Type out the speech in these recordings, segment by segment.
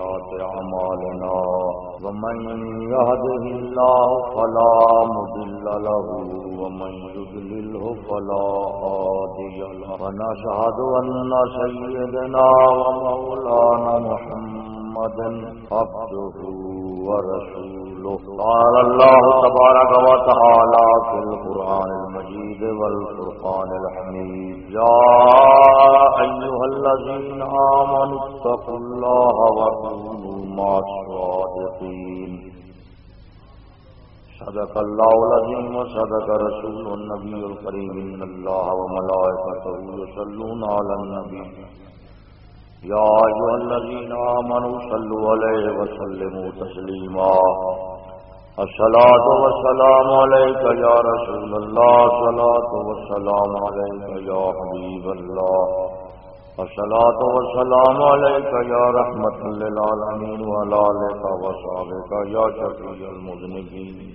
أعمالنا ومن يهده الله فلا مضل له ومن يضلله فلا هادي له ونشهد أن سيدنا ومولانا محمدا عبده ورسوله قال الله تبارك وتعالى في القرآن المجيد والفرقان الحميد. يا أيها الذين آمنوا اتقوا الله وكونوا مع الصادقين. صدق الله العظيم وصدق رسول النبي الكريم. إن الله وملائكته يصلون على النبي. يا أيها الذين آمنوا صلوا عليه وسلموا تسليما. الصلاة والسلام عليك يا رسول الله. الصلاة والسلام عليك يا حبيب الله. الصلاة والسلام عليك يا رحمة للعالمين وعلى آلك وصحبك يا شفيع المذنبين.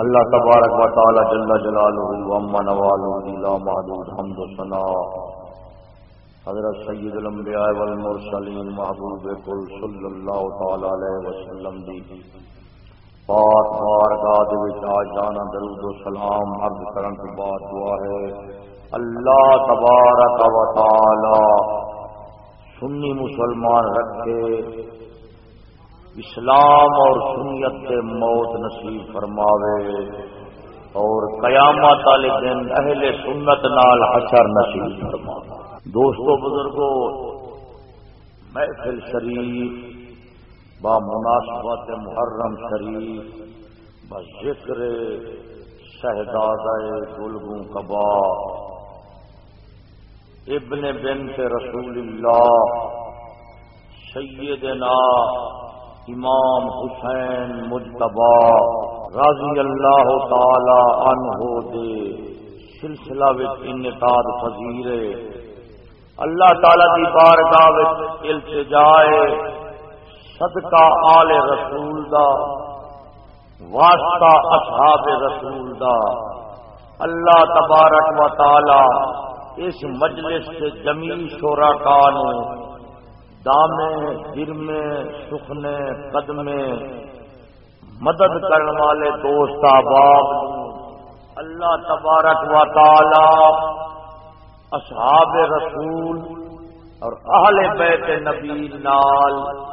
اللہ تبارک و تعالی جل جلالہ و امن والو لا محدود حمد و ثنا حضرت سید الانبیاء والمرسلین محبوب کل صلی اللہ تعالی علیہ وسلم دی پاک بارگاہ دے وچ آ جانا درود و سلام عرض کرن تو بعد دعا ہے۔ اللہ تبارک و تعالی سنی مسلمان رکھے، اسلام اور سنیت کے موت نصیب فرماوے اور قیامت والے دن اہل سنت نال حشر نصیب فرماوے۔ دوستو بزرگوں محفل شریف با مناسبت محرم شریف با ذکر شہداد گلگوں کبا ابن بنت رسول اللہ، سیدنا امام حسین مجتبا رضی اللہ تعالی عنہ دے سلسلہ انعقاد فضیر اللہ تعالی دی بارگاہ التجائے صدقہ آل رسول دا، واسطہ اصحاب رسول دا۔ اللہ تبارک و تعالی اس مجلس سے جمیل شورا کا دامے، گرمے سکھنے قدمے مدد کرنے والے دوست احباب، اللہ تبارک و تعالی اصحاب رسول اور اہل بیت نبی نال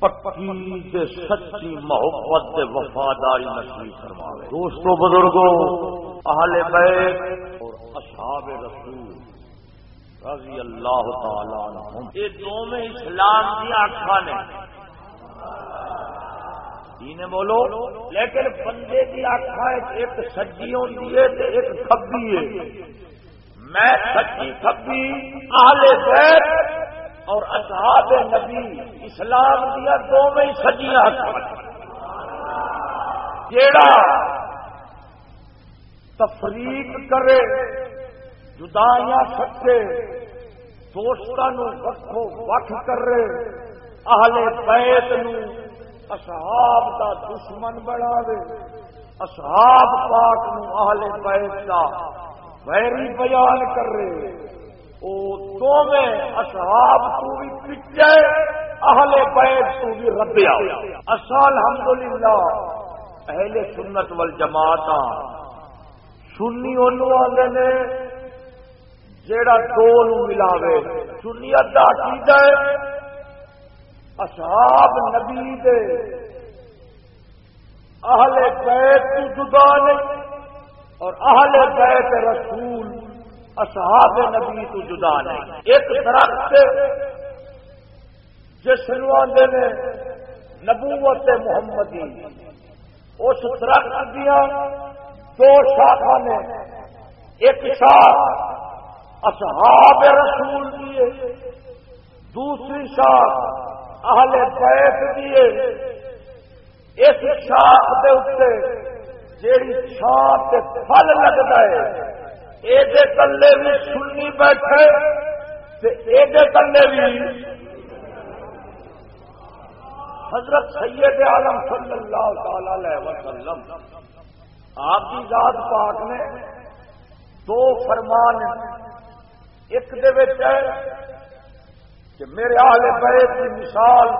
پکی کے سچی محبت کے وفاداری نصیب فرماوے۔ دوستوں بزرگوں اہل بیت اور اصحاب رسول رضی اللہ تعالی عنہم۔ یہ دونوں اسلام کی آخا نے۔ دین بولو۔ لیکن بندے کی آخا ایک سجی ہوتی ہے ایک کبھی ہے۔ میں سچی کبھی اہل بیت اور اصحاب نبی اسلام دیا دونوں سجیاں جیڑا تفریق کرے، جدائیاں سچے دوستان وقو وقت کرے، اہل بیت نو اصحاب دا دشمن بنا دے اصحاب پاک نو اہل بیت دا ویری بیان کر رہے او تو میں اصحاب تو بھی پچھے اہل بیت تو بھی ربیا اصل الحمدللہ، اہل سنت والجماعت۔ سنی انہوں آدھے نے، جیڑا دو ملاوے۔ سنیت کا عقیدہ ہے۔ اصحاب نبی دے۔ اہل بیت تو جدا نہیں۔ اور اہل بیت رسول اصحاب نبی تو جدا نہیں۔ ایک درخت جس آدھے نے نبوت محمدی، اس درخت دیا دو شاخا نے۔ ایک شاخ اصحاب رسول دیے، دوسری شاخ اہل بیت دیے۔ اس شاخ کے اتنے جیڑی چھان پھل لگتا ہے یہ کلے بھی سننی بیٹھے یہ کلے بھی حضرت سید عالم صلی اللہ تعالی علیہ وسلم، آپ کی ذات پاک نے دو فرمان ایک دے کہ میرے آل بیت کی مثال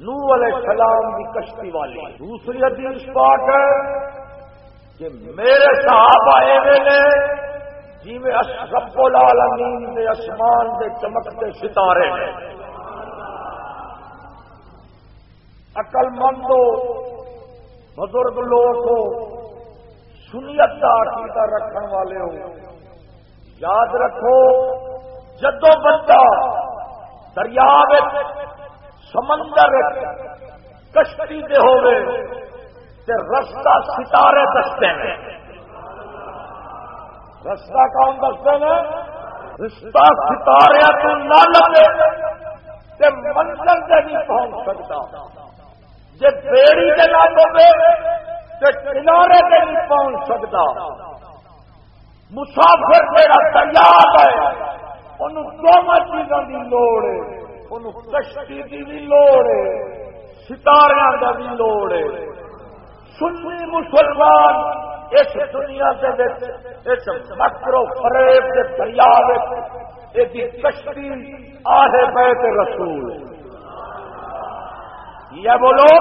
نو علیہ السلام کی کشتی والی۔ دوسری حدیث پاک ہے کہ میرے صحابہ ایوے نے جی میں رب العالمین دے اسمان دے چمکتے ستارے ہیں عقل مندو بزرگ لوگ ہو سنیت کا عقیدہ رکھنے والے ہو۔ یاد رکھو، جدو بندہ دریا سمندر کشتی دے ہوئے تے رستہ ستارے دستے ہیں۔ رستہ کون دستے ہیں؟ رستہ ستارے تو نہ لگے تے منزل سے نہیں پہنچ سکتا۔ جی بیڑی کے نہ لگے تو کنارے سے نہیں پہنچ سکتا۔ مسافر جہاں تیار ہے ان دونوں چیزوں کی لوڑ ہے۔ ان کشتی کی بھی لوڑ ہے ستارے کا بھی لوڑ ہے سنی مسلمان اس دنیا کے اس فریب کے دریا ایک کشتی آہے بیت رسول یہ بولو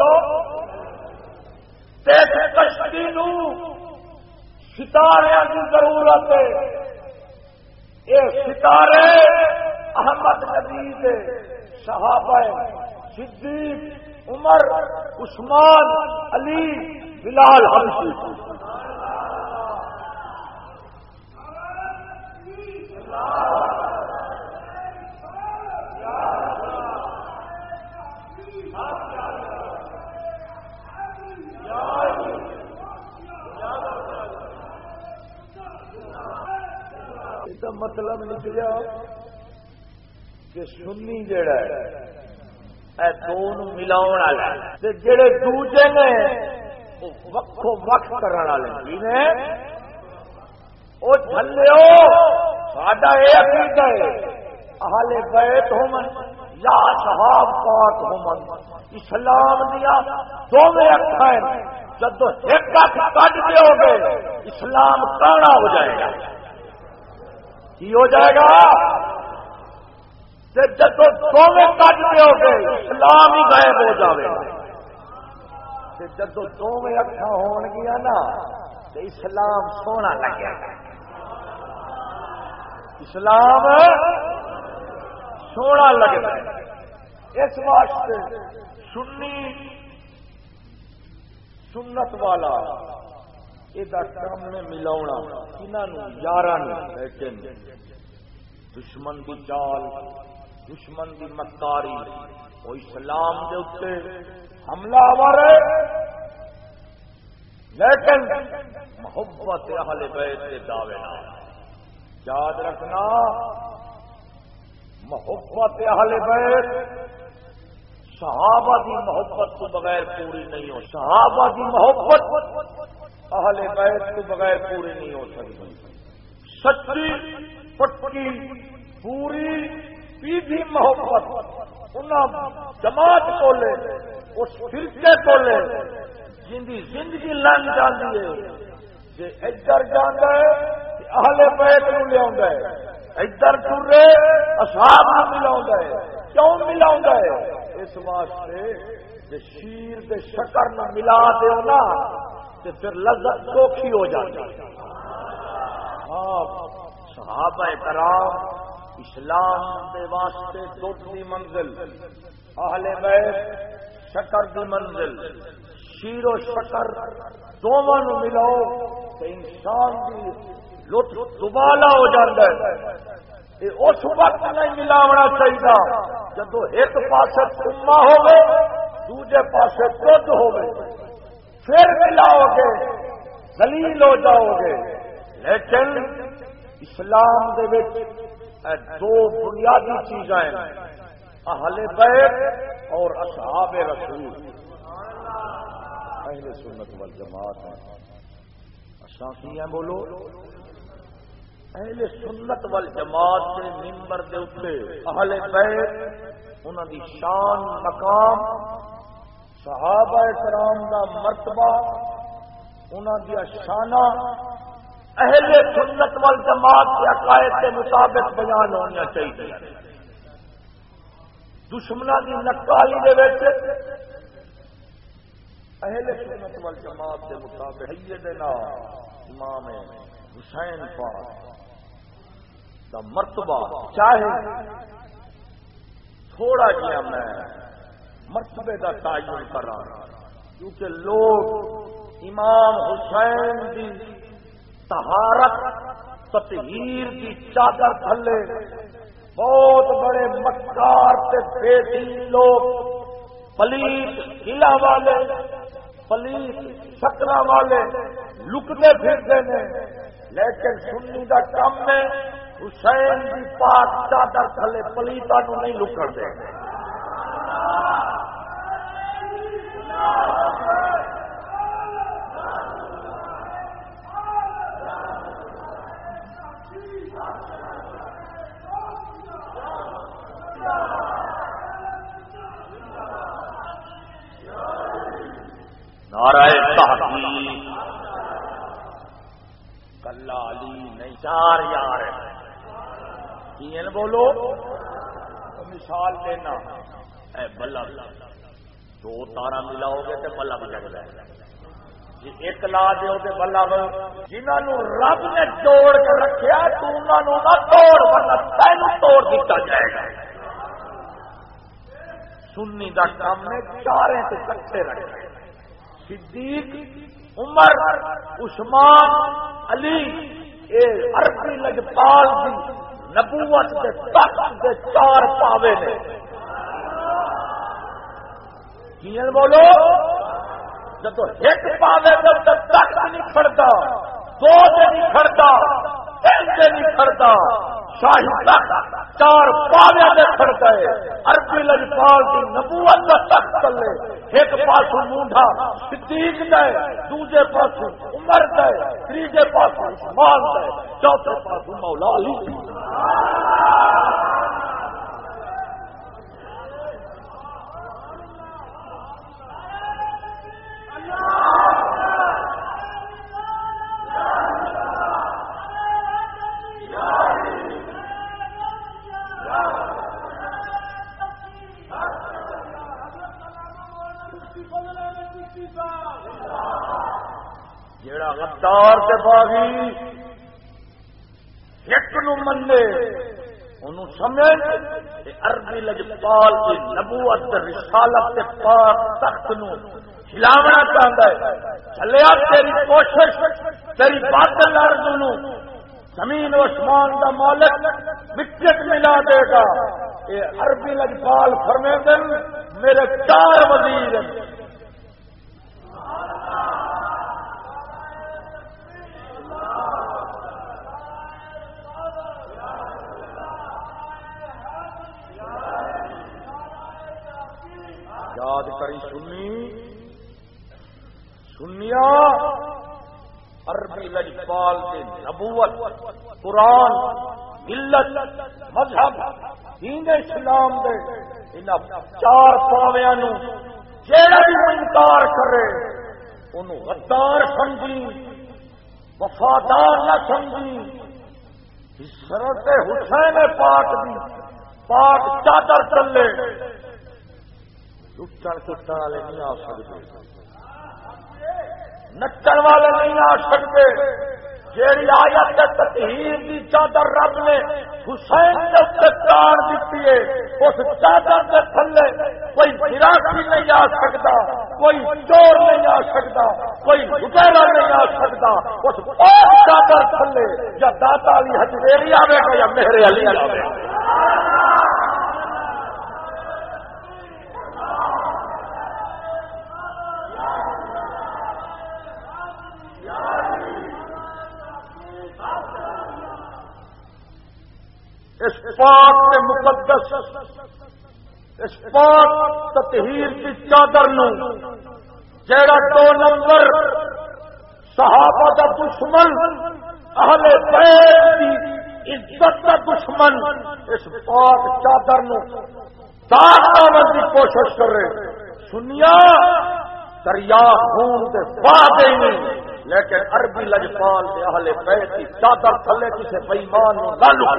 کشتی ستارے کی ضرورت ہے یہ ستارے احمد نبی صحابہ صدیق عمر عثمان علی بلال ہمشی مطلب نکلیا کہ سنی جڑا ہے دونوں ملا جڑے دوجے نے وقو وقت کرنے والے جی نے؟ وہ چلو ساڈا یہ عقیدہ ہے۔ اہل بیت ہومن یا صحاب پاک ہومن اسلام دیا دونوں اکھا جب ایک کٹ دو گے، اسلام کانا ہو جائے گا۔ کی ہو جائے گا؟ جب دونوں کٹ ہو گئے، اسلام ہی غائب ہو جائے گا دونوں اکھا ہون گیا نا تو اسلام سونا لگے گا اسلام سونا لگتا ہے اس واسطے سنی سنت والا کام نے ملا یار لیکن دشمن کی چال دشمن کی مکاری، وہ اسلام دے اتنے حملہ آوارے لیکن محبت اہل بیت کے دعوے یاد رکھنا، محبت اہل بیت صحابہ کی محبت کو بغیر پوری نہیں ہو، صحابہ کی محبت اہل بیت کے بغیر پوری نہیں ہو سکتی۔ سچی پٹکی پوری سیدھی محبت ان جماعت کو لے اس فرقے کو لے جن کی زندگی لنگ جاتی ہے جی ادھر جانا ہے اہل بیت نو لیا ادھر ٹرے اصحاب ملا کیوں ملا اس واسطے جی شیر شکر نہ ملا دو نا تو پھر لذت سوکھی ہو جاتی ہاں صحابہ کرام اسلام کے واسطے دوسری منزل، اہل بیت شکر کی منزل، شیر و شکر دونوں ملاؤ تو انسان کی لطف دوبالا ہو جاتا ہے۔ اس وقت نہیں ملاونا چاہیے جب ایک پاس کما ہوگی دوجے پاس دھد ہوگی پھر ملاؤ گے دلیل ہو جاؤ گے لیکن اسلام دے دو بنیادی چیزیں اہل بیت اور اصحاب رسول۔ اہل سنت وال جماعت ہیں کی ہیں بولو؟ اہل سنت وال جماعت کے ممبر دے اتنے اہل بیت انہوں دی شان مقام، صحابہ کرام کا مرتبہ انہوں دیا شانہ اہل سنت وال جماعت کے عقائد کے مطابق بیان ہونا چاہیے۔ دشمنا کی نکالی دے اہل سنت وال جماعت کے مطابق سیدنا امام حسین پاک دا مرتبہ چاہے تھوڑا جہا میں مرتبے کا تعین کرا کیونکہ لوگ امام حسین کی تہارت تطہیر کی چادر تھلے۔ بہت بڑے مکار بے دین لوگ، پلیت قلعہ والے، پلیت شکل والے لکتے پھرتے ہیں۔ لیکن سنی کا کم ہے، حسین کی پاک چادر تھلے پلیتا نہیں لکڑ دیں نعرہ تحقیق۔ کلا علی نہیں چار یار کین بولو؟ مثال دینا۔ اے بلب، دو تارا ملاؤ گے تو بلب جگ جائے۔ جی جی، ایک لا دو تو بلب جنہوں رب نے توڑ کے رکھا تو انہوں نہ توڑ، ورنہ تین توڑ دیتا جائے گا۔ سنی کا کام نے چارے سے کٹھے رکھے صدیق، عمر، عثمان، علی، اے عربی لجپال دی نبوت دے تخت دے چار پاوے نے۔ بولو؟ جب ایک پاوے تو تخت نہیں کھڑتا دو دن نہیں کھڑتا تین دن نہیں کھڑتا، شاہی تخت چار پاوے دے کھڑ گئے عربی لجپال کی نبوت کا تخت چلے ایک پاس مونڈا صدیق گئے دوسرے پاس عمر گئے تیجے پاس عثمان گئے چوتھے پاس مولا علی۔ اقبال کی نبوت رسالت پاک تخت نو ہلاونا چاہتا ہے۔ چلیا تیری کوشش، تیری بات لڑ نو زمین و اسمان کا مالک وکٹ ملا دے گا۔ یہ عربی لجپال فرمے دن میرے چار وزیر یاد کری سنی سنیا عربی لجپال کے نبوت، قرآن، ملت، مذہب، دین اسلام دے ان چار پاویا جہاں بھی انکار کرے ان غدار سمجھی وفادار نہ سمجھی سرت حسین پاک دی پاک چادر چلے لٹن کٹن والے نہیں آ سکتے۔ نچن والے نہیں آ سکتے۔ جیڑی آیت تطہیر کی چادر رب نے حسین کے دیتی ہے، اس چادر کے تھلے کوئی فراقی نہیں آ سکتا، کوئی چور نہیں آ سکتا، کوئی لٹیرا نہیں آ سکتا۔ اس چادر تھلے، یا داتا علی ہجویری آئے گا یا میرے علی آئے گا۔ اس پاک کے مقدس، اس پاک تطہیر کی چادر نو جیڑا دو نمبر صحابہ کا دشمن، اہل بیت کی عزت کا دشمن، اس پاک چادر نو داغ کی کوشش کر رہے سنیا، دریا خون کے بعد نہیں، لیکن عربی لجپال کے اہل بیت کی چادر تھلے کسی بےمان نہ لو۔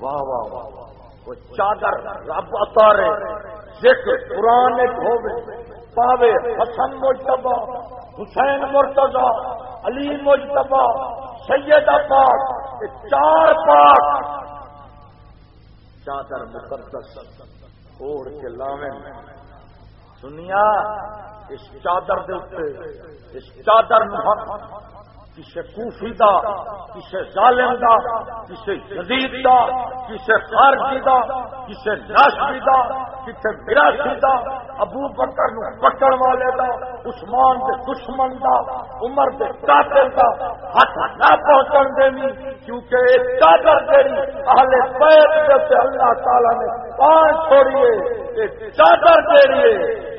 واہ واہ واہ. وہ چادر رب اتارے ذکر قرآن ہوے پاوے، حسن مجتبا حسین مرتضی، علی مجتبا سید پاک چار پاک. چادر مقدس اوڑ کے لاویں. سنیا، اس چادر دے اس چادر کسی کوفی دا کسی ظالم دا کسی جدید دا کسی خارجی دا کسی ناشری دا کسی براسی دا، ابو بکر نو پکڑ والے دا، عثمان دے دشمن دا، عمر دے قاتل دا ہاتھ نہ پہنچن دینی، کیونکہ ایک چادر دیری اہل بیت دے اللہ تعالی نے پان چھوڑیے ایک چادر دیریے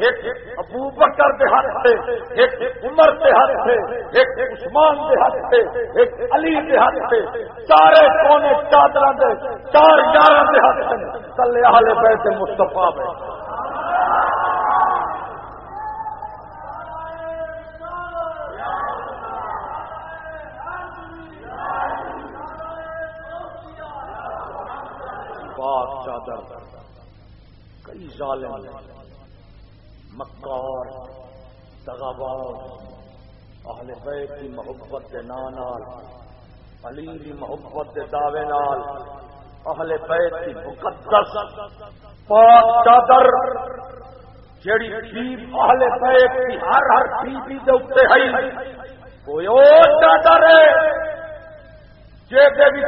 ایک ابو بکر دے ہاتھ سے، ایک عمر دے ہاتھ سے، ایک عثمان دے ہاتھ سے، ایک علی دے ہاتھ سے، چارے کونے چادر دے چار یار دے ہاتھ سے کلے اہل بیت مصطفیٰ میں۔ چادر، کئی ظالم، مکار دغاباز اہل بیت کی محبت کے نال علی کی محبت کے دعوے نال، اہل بیت کی مقدس پاک چادر، جیڑی بیب اہل بیت کی ہر ہر بیبی دے اوپر ہے۔ کوئی اور چادر ہے جے دے بھی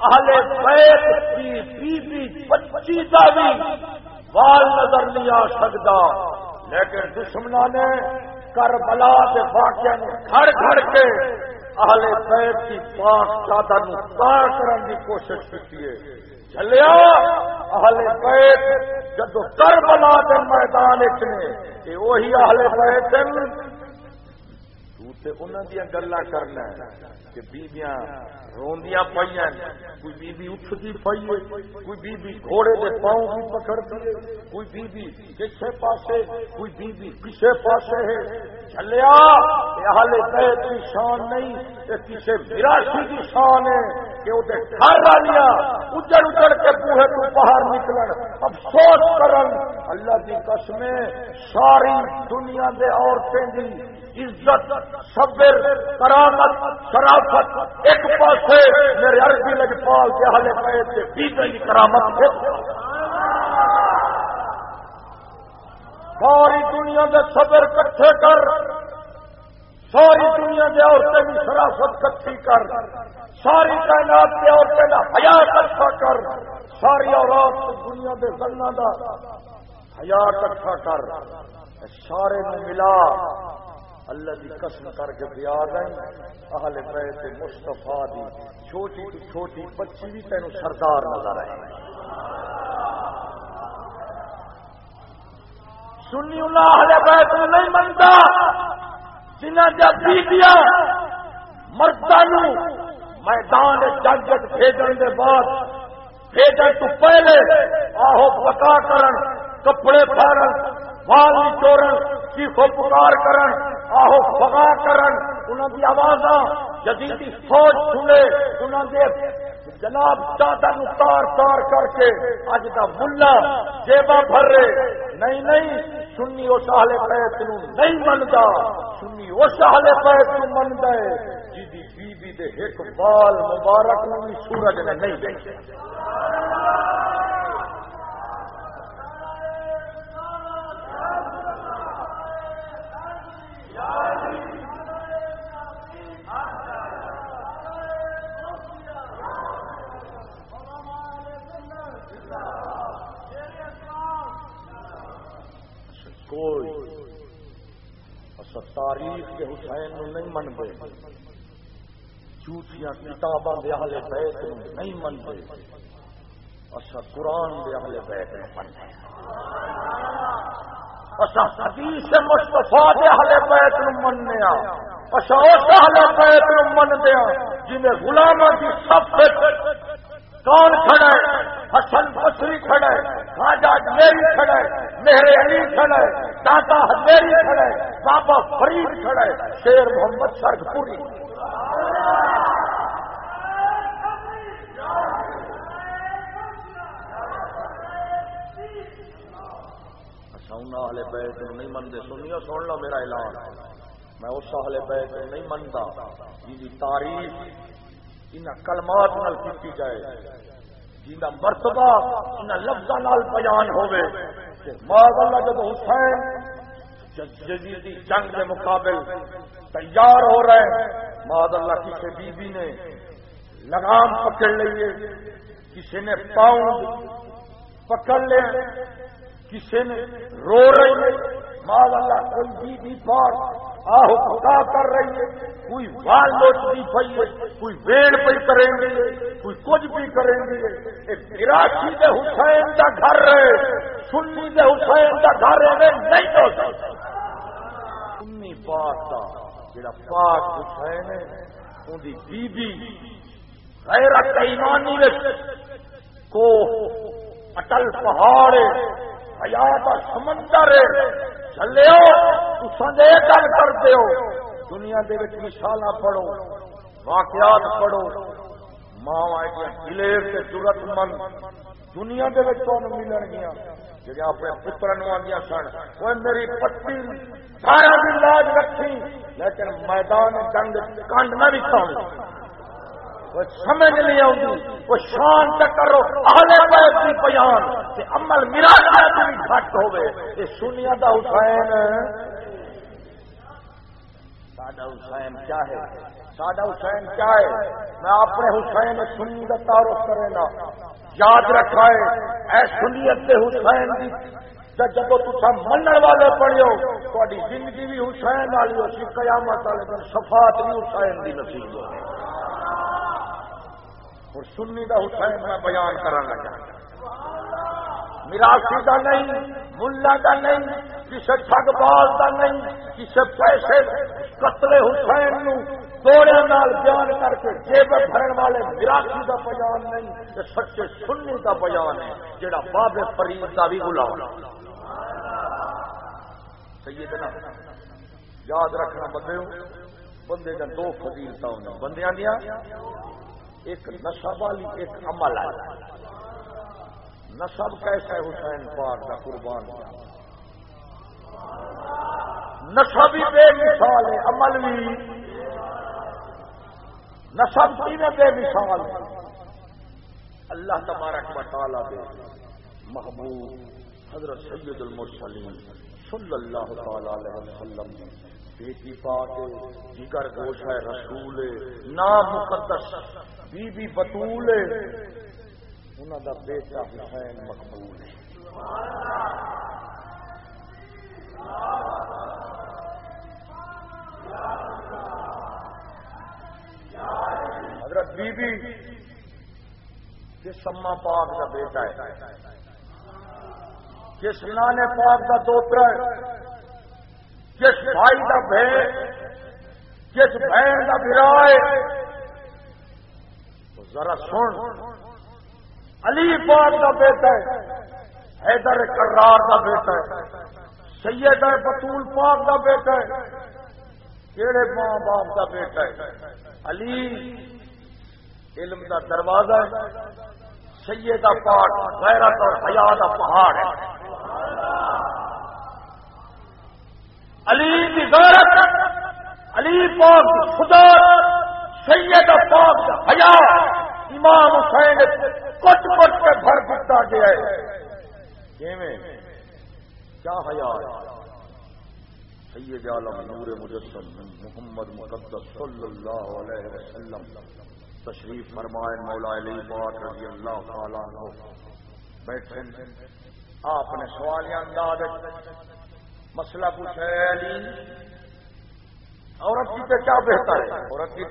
اہل بیت کی بیبی بچی کا بھی وال نظر نہیں آ سکتا لیکن دشمنا نے کربلا کے واقعے نے کھڑ گھڑ کے اہل بیت کی پاک چادر پار کرنے کی کوشش کی ہے۔ چلیا اہل بیت جدو کربلا کے میدان نے وہی اہل بیت تو انہوں دیا گلا کرنا کہ بیبیاں روندیاں پہ کوئی بیبی اٹھتی پی ہے، کوئی بیبی گھوڑے کے پاؤں بھی پکڑتی ہے، کوئی بیبی کسے پاسے، کوئی بیبی کسے پاسے ہے۔ چلیا حال بیت کی شان نہیں یہ کسی وراسی کی شان ہے کہ وہ گھر والیا اجڑ اجڑ کے بوہے تو باہر نکلن۔ افسوس کرن، اللہ کی قسمیں ساری دنیا دے عورتیں دی عزت، صبر، کرامت شرافت ایک پاسے میرے عربی لجپال کے حل پے سے بیجے کی کرامت ساری دنیا دے صبر کٹھے کر، ساری دنیا دے عورتیں کی شرافت کٹھی کر، ساری کائنات کے عورتیں کا حیا کٹھا کر، ساری عورت دنیا دے زنا دا حیا کٹھا کر سارے ملا۔ اللہ کی قسم کر کے دیا گئے اہل بیت مستفا دی چھوٹی تو چھوٹی بچی بھی تین سردار نظر آئے۔ سنی اللہ اہل بیت نہیں منتا جنہ جب بیٹیاں مردان میدان جگ بھیجن کے بعد، بھیجن تو پہلے آہو پکا کرن، کپڑے پھیرن وال چورن کی خو پکار کرن، آہو فغا کرن انہوں کی آواز جدیدی فوج سنے انہوں کے جناب چادر تار تار کر کے اج کا ملا جیبا بھر رہے۔ نہیں نہیں، سنی وہ سہلے پیت نہیں منتا سنی وہ سہلے پیت من گئے جی بیوی دے ایک بال مبارک سورج نے نہیں دیکھے تاریخ کے حسین نہیں منتے جھوٹیاں کتاباں دے اہل بیت نہیں منتے اچھا قرآن دے اہل بیت منتے اچھا حدیث مستفا دے اہل بیت مننے اچھا اس اہل بیت منتے جنہیں غلاموں کی سب کون کھڑا ہے؟ حسن بسری کھڑا ہے، خواجہ میری کھڑا ہے میرے علی کھڑا ہے دادا میری کھڑا ہے، بابا فرید کھڑا ہے، شیر محمد سرد پوری والے بیٹھ نہیں منتے سنیو، سن لو میرا اعلان۔ میں اس والے بیٹھ نہیں منتا جی تاریخ ان کلمات نال کی جائے۔ جا مرتبہ ان لفظ نال بیان ہوئے ماض اللہ جب حسین جدیدی جنگ کے مقابل تیار ہو رہے ہیں ماض اللہ کسی بی بی نے لگام پکڑ لیے کسی نے پاؤں پکڑ لیا کسی نے رو رہی ہے مال اللہ کوئی بی بی پار آہو خدا کر رہی ہے۔ کوئی وال لوٹتی پی ہے، کوئی ویڑ پہ کریں گے، کوئی کچھ بھی کریں گے۔ کراچی کے حسین کا گھر رہے سنی کے حسین کا گھر رہے نہیں ہو سکتا۔ سنی پاک کا جڑا پاک حسین ہے ان کی بی بی غیرت ایمانی کو اٹل پہاڑ حیات سمندر چلے گل کرتے ہو۔ دنیا کے مثال پڑھو، واقعات پڑھو۔ ماں دلیر سے ضرورت مند دنیا کے ملن گیا جی اپنے پتر آدیا سن وہ میری پتی سارا دن لاج رکھی، لیکن میدان جنگ کنڈ نہ بھی وہ سمجھ نہیں آؤں وہ شان تک کرو۔ اہل بیت کی بیان کہ عمل میرا بھی گھٹ ہوئے۔ یہ سنیا دا حسین ساڈا حسین کیا ہے؟ ساڈا حسین کیا ہے؟ میں اپنے حسین سنی کا تعارف کرے گا یاد رکھا ہے اے سنیت کے حسین کی جب تصا من والے پڑھو تاری زندگی بھی حسین والی ہو سی قیامت والے دن صفات بھی حسین کی نصیب ہو اور سنی کا حسین میں بیان کرانا چاہتا میراسی کا نہیں، ملا کا نہیں کسی ٹگ بال کا نہیں کسی پیسے قتل حسین نو دوڑے نال بیان کر کے جیب بھرن والے میراسی کا بیان نہیں، یہ سچے سنی کا بیان ہے جہاں باب فرید کا بھی غلام۔ سیدنا، یاد رکھنا بندے بندے کا دو فضیلتا ہونا بندیاں دیا؟ ایک نصب والی ایک عمل ہے نصب کیسا ہے حسین پاک کا قربان نصب ہی بے مثال ہے، عمل بھی۔ نصب کی میں بے مثال اللہ تبارک و تعالی دے محبوب حضرت سید المرسلین صلی اللہ تعالی علیہ وسلم نے بیٹی پاک جگر گوش ہے، رسول نام مقدس بی بی بطول انہوں دا بیٹا حسین مقبول ہے۔ حضرت بی بی کس سما پاک کا بیٹا ہے کس نانے پاک کا دوترا ہے کس بھائی کا بہن کس بہن کا برا ہے ذرا سن، علی پاک کا بیٹا ہے، حیدر کرار کا بیٹا ہے سید بطول پاک کا بیٹا ہے کہڑے ماں باپ کا بیٹا ہے۔ علی علم کا دروازہ ہے سید پاک غیرت اور حیا کا پہاڑ ہے۔ علی کی غیرت، علی پاک خدا سید پاک حیا، امام حسین کچھ کچھ کے بھر دیتا گیا ہے۔ کیا حیات سید عالم نور مجسم محمد مقدس صلی اللہ علیہ وسلم، تشریف فرمائے مولا علی بات رضی اللہ تعالیٰ بیٹھے آپ نے سوالیہ انداز مسئلہ پوچھا ہے علی عورت کی کیا بہتر ہے؟ عورت کی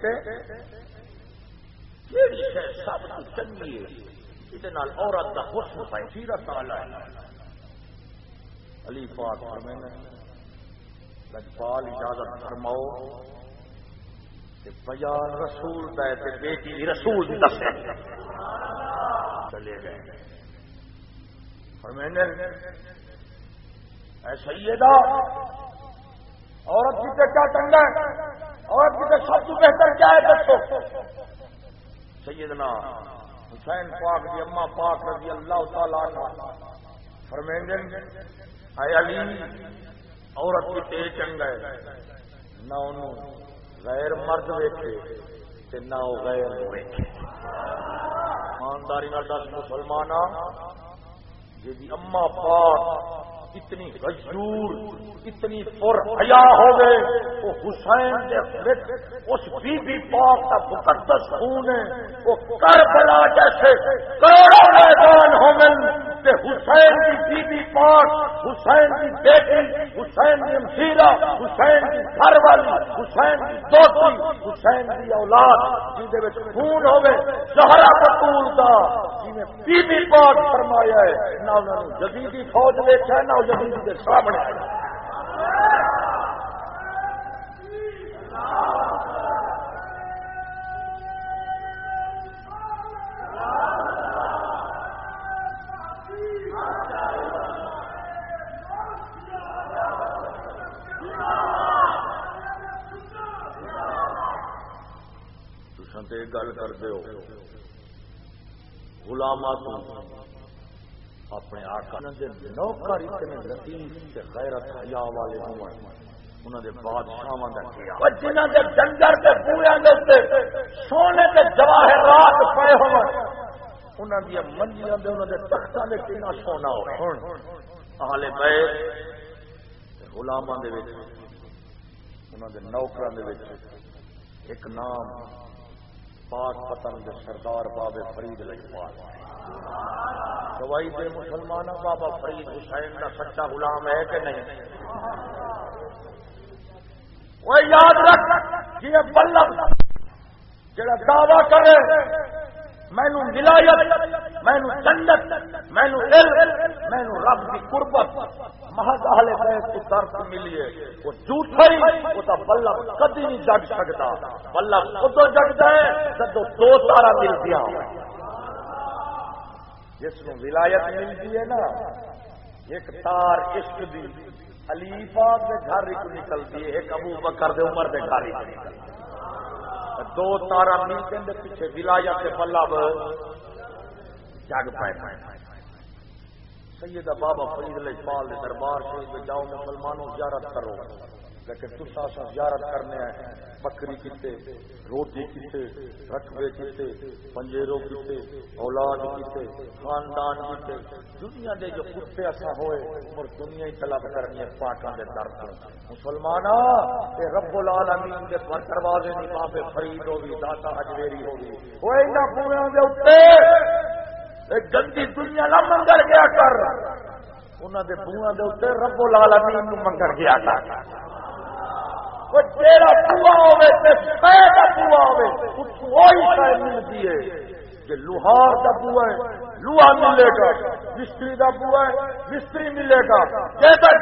سب کی چنگی ہے۔ عورت کا حسن فیصیرت والا ہے علی پاک میں لجپال اجازت فرماؤ کہ بیان رسول کا ہے بیٹی رسول دس چلے گئے۔ اور میں نے ایسا ہی عورت کی تو کیا چنگا ہے؟ عورت کی تو سب سے بہتر کیا ہے دسو؟ سیدنا حسین پاک دی اما پاک رضی اللہ تعالی عنہ اے علی، عورت کی تے چنگا ہے، نہ انہوں غیر مرد ویکھے نہ وہ غیر ویکھے۔ ایمانداری دس مسلمان جی اما پاک اتنی غجور اتنی پر حیا ہو گئے، وہ حسین دے اس بی بی پاک کا مقدس خون ہے، وہ کربلا جیسے کروڑوں میدان ہو گئے حسین کی بی بی پاک، حسین کی بیٹی، حسین کی امسیرا حسین کی گھر والی، حسین کی دوستی، حسین کی اولاد جی خون ہوگے سہارا بطول کا جی بی بی پاک فرمایا ہے، نہ انہوں نے جدیدی فوج دیکھا ہے، نہ کے جی سامنے گل کرتے ہو۔ غلامہ اپنے آقا نوکر اتنے لطیف غیرت حیا والے ہوں انہوں نے بادشاہ جنہوں کے ڈنگر کے پورے دے سونے کے جواہرات پڑے ہو انہوں دیا منجیاں دے انہوں نے تختہ دے کتنا سونا ہو حالے پے غلاماں دے وچ انہوں دے نوکراں دے وچ ایک نام پاک پتن دے سردار بابے فرید لجپال دوائی دے مسلمان بابا فرید حسین کا سچا غلام ہے کہ نہیں؟ وہ یاد رکھ یہ بلب جڑا دعوی کرے مینو ولایت مینو جنت مینو علم مینو رب کی قربت، محض اہل بیت کو ملی ہے وہ جھوٹا ہی، وہ تو بلب کدی نہیں جگ سکتا۔ بلب خود جگتا ہے جب دو تارا مل گیا جس کو ولایت ملتی ہے نا، ایک تار عشق دی علی پاک کے گھر ایک نکلتی ہے، ایک ابو بکر دے عمر دے گھر دو تارا ملتے ہیں پیچھے ولایت کے پلا جگ پائے۔ سید بابا فرید اقبال دربار سے جاؤ، مسلمانوں زیارت کرو۔ لیکن تسا زیارت کرنے ہیں۔ بکری کتے روٹی کتے رقبے کتے پنجیرو کتے اولاد کتے خاندان کتے دنیا دے جو کتے ایسا ہوئے اور دنیا ہی طلب کرنی ہے پاکاں دے درد مسلمان تے رب العالمین دے پر دروازے نہیں بابے فرید ہوگی داتا اجویری ہوگی وہ اینا پورے دے اتے۔ گندی دنیا نہ منگل گیا کر۔ انہوں دے بوئیں دے اتے رب العالمین نو منگل گیا کر۔ ہے کہ لوہار کا بوا ہے، لوہا ملے گا، مستری کا بوا ہے، مستری ملے گا۔ جیسا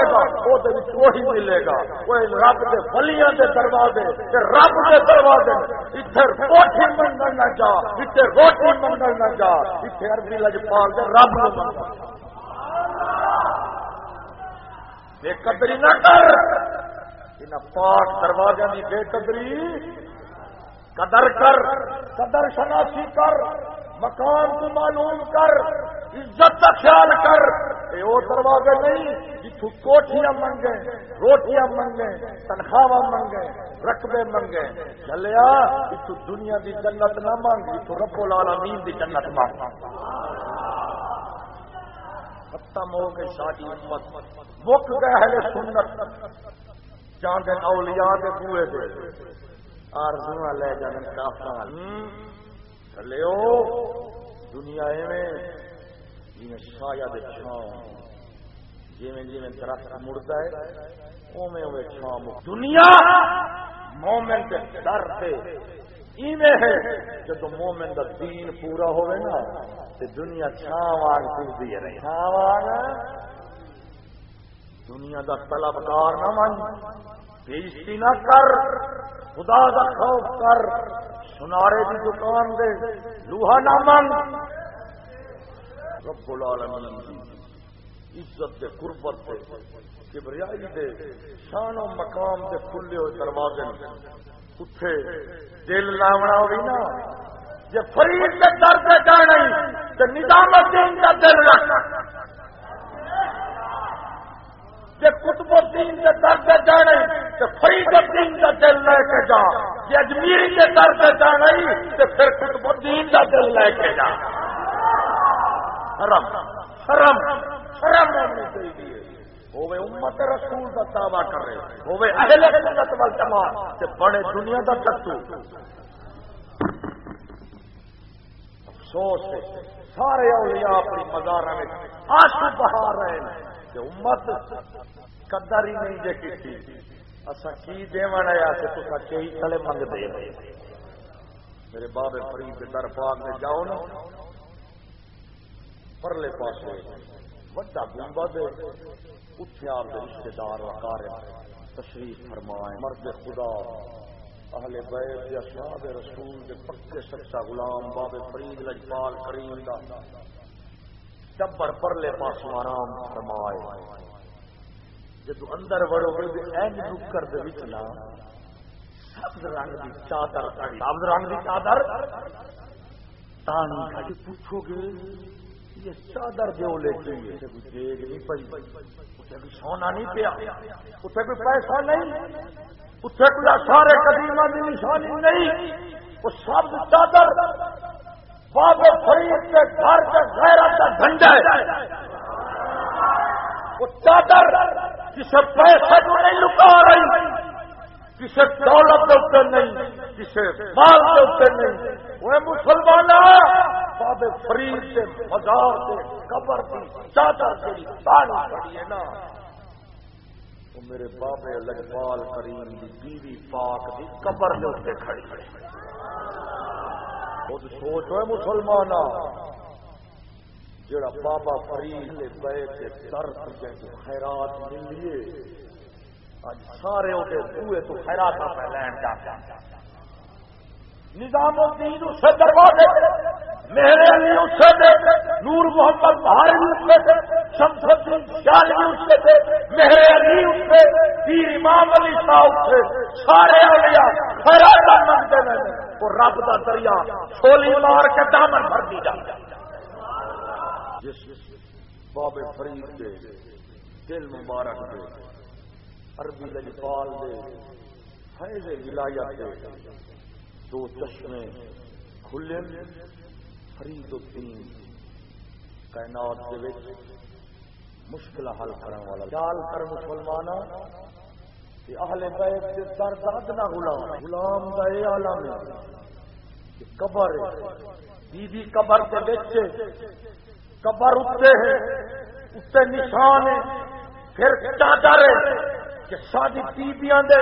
گا وہی ملے گا۔ رب کے فلیاں دروازے رب کے دروازے۔ اتنے روٹی منگل نہ جا اتنے روٹی منگل نہ جا۔ اتنے اربی لجپال رب نہ منگل بے قدری نہ کر۔ ان پاک دروازے کی بے قدری قدر کر، قدر شناسی کر، مکان کو معلوم کر، عزت کا خیال کر وہ دروازے نہیں جتوں کوٹیاں منگے، روٹیاں منگے تنخواہ منگے، رقبے منگے۔ چلیا اتو دنیا دی جنت نہ مانگ اتو رب العالمین دی جنت مانگ ختم ہو گئی شادی امت۔ مک گئے سنت۔ چاند اولیاء کے بوئے سے آرزو لے جان کافر لو دنیا میں جی شایا چھاؤں۔ جی جی درخت مڑتا ہے اوے اوے چھاؤں۔ دنیا مومن کے ڈر سے ایویں ہے جب مومن کا دین پورا ہوئے نا تو دنیا چھاں واگ پورتی ہے چھاں واگ دنیا کا طلبگار نہ من بےزتی نہ کر، خدا کا خوف کر، سنارے کی دکان دے، لوہا نہ من رب العالمین کی عزت کے قربت سے کبریائی دے شان و مقام کے کھلے ہوئے دروازے اٹھے، دل لاونا ہوئی نا۔ جی فرید کے در پہ جانا تو نظام الدین کا دل رکھنا کتب الدین کے در سے جانے تو فرید الدین کا دل لے کے جا یہ اجمیری کے در سے جانا تو پھر کتب الدین کا دل لے کے جا۔ شرم شرم شرم ہونے چاہیے ہوئے امت رسول کا دعوی کر رہے ہوئے اہل سنت والجماعت تے بڑے دنیا کا تتو افسوس ہے، سارے اولیاء اپنی مزار میں آنسو بہا رہے ہیں۔ کہ امت قدر ہی نہیں جے کی اصا کی دیون آیا سے تو کئی تھلے منگ دے میرے بابے فرید کے در پاک میں جاؤ نا۔ پرلے پاس وڈا گنبد اٹھے آپ کے رشتے دار وکار تشریف فرمائے مرد خدا، اہل بیت یا صحاب رسول کے پکے سچا غلام بابے فرید لجپال کریم دا۔ چبر پرلے پاس آرام فرمائے۔ جب اندر وڑو گے این نکر دے وچ نا سبز رنگ دی چادر سبز رنگ دی چادر؟ تانی کھڑی پوچھو گے یہ چادر جو لے کے اسے کوئی دیگ نہیں پئی۔ اسے کوئی سونا نہیں پیا۔ اسے کوئی پیسہ نہیں۔ اسے کوئی سارے قدیمہ کی نشانی نہیں۔ وہ سب چادر بابے فرید کے گھر کے غیرت کا جھنڈا ہے۔ وہ چادر کسی پیسے کو نہیں لکا رہی کسی دولت کے اتر نہیں کسی مال کے اتر نہیں۔ وہ مسلمان بابے فرید سے، بازار سے، قبر کی چادر سے تاڑی پڑی ہے نا۔ وہ میرے بابے لجپال کریم کی بیوی پاک کی قبر کے اتنے کھڑی کھڑی۔ خود سوچ ہوئے مسلمان جڑا بابا فرید نے پے کے درد جیسے خیرات ملیے اج سارے وہ دوے تو خیرات پہ لین جا۔ نظام الدین اسے دروازے میرے لیے اسے دے۔ نور محمد بہاری اسے دے شمس الدین شالوی اسے دے میرے علی اسے پیر امام علی شاہ اسے سارے اولیاء خیرات منگتے ہیں۔ وہ رب کا دریا چھولی مار کے دامن بھر دی جاتا جس باب فرید کے دل مبارک دے، عربی لجپال دے فیض ولایت دے۔ دو چشمے کھلے فرید الدین کائنات کے مشکل حل کرنے والا۔ خیال کر مسلمان اہل بیت کے در درد نہ غلام غلام کا یہ عالم ہے کہ قبر بی بی قبر کے بچے قبر اٹھتے ہیں اتنے نشان ہے، پھر چادر ہے۔ کہ ساری بیبیاں دے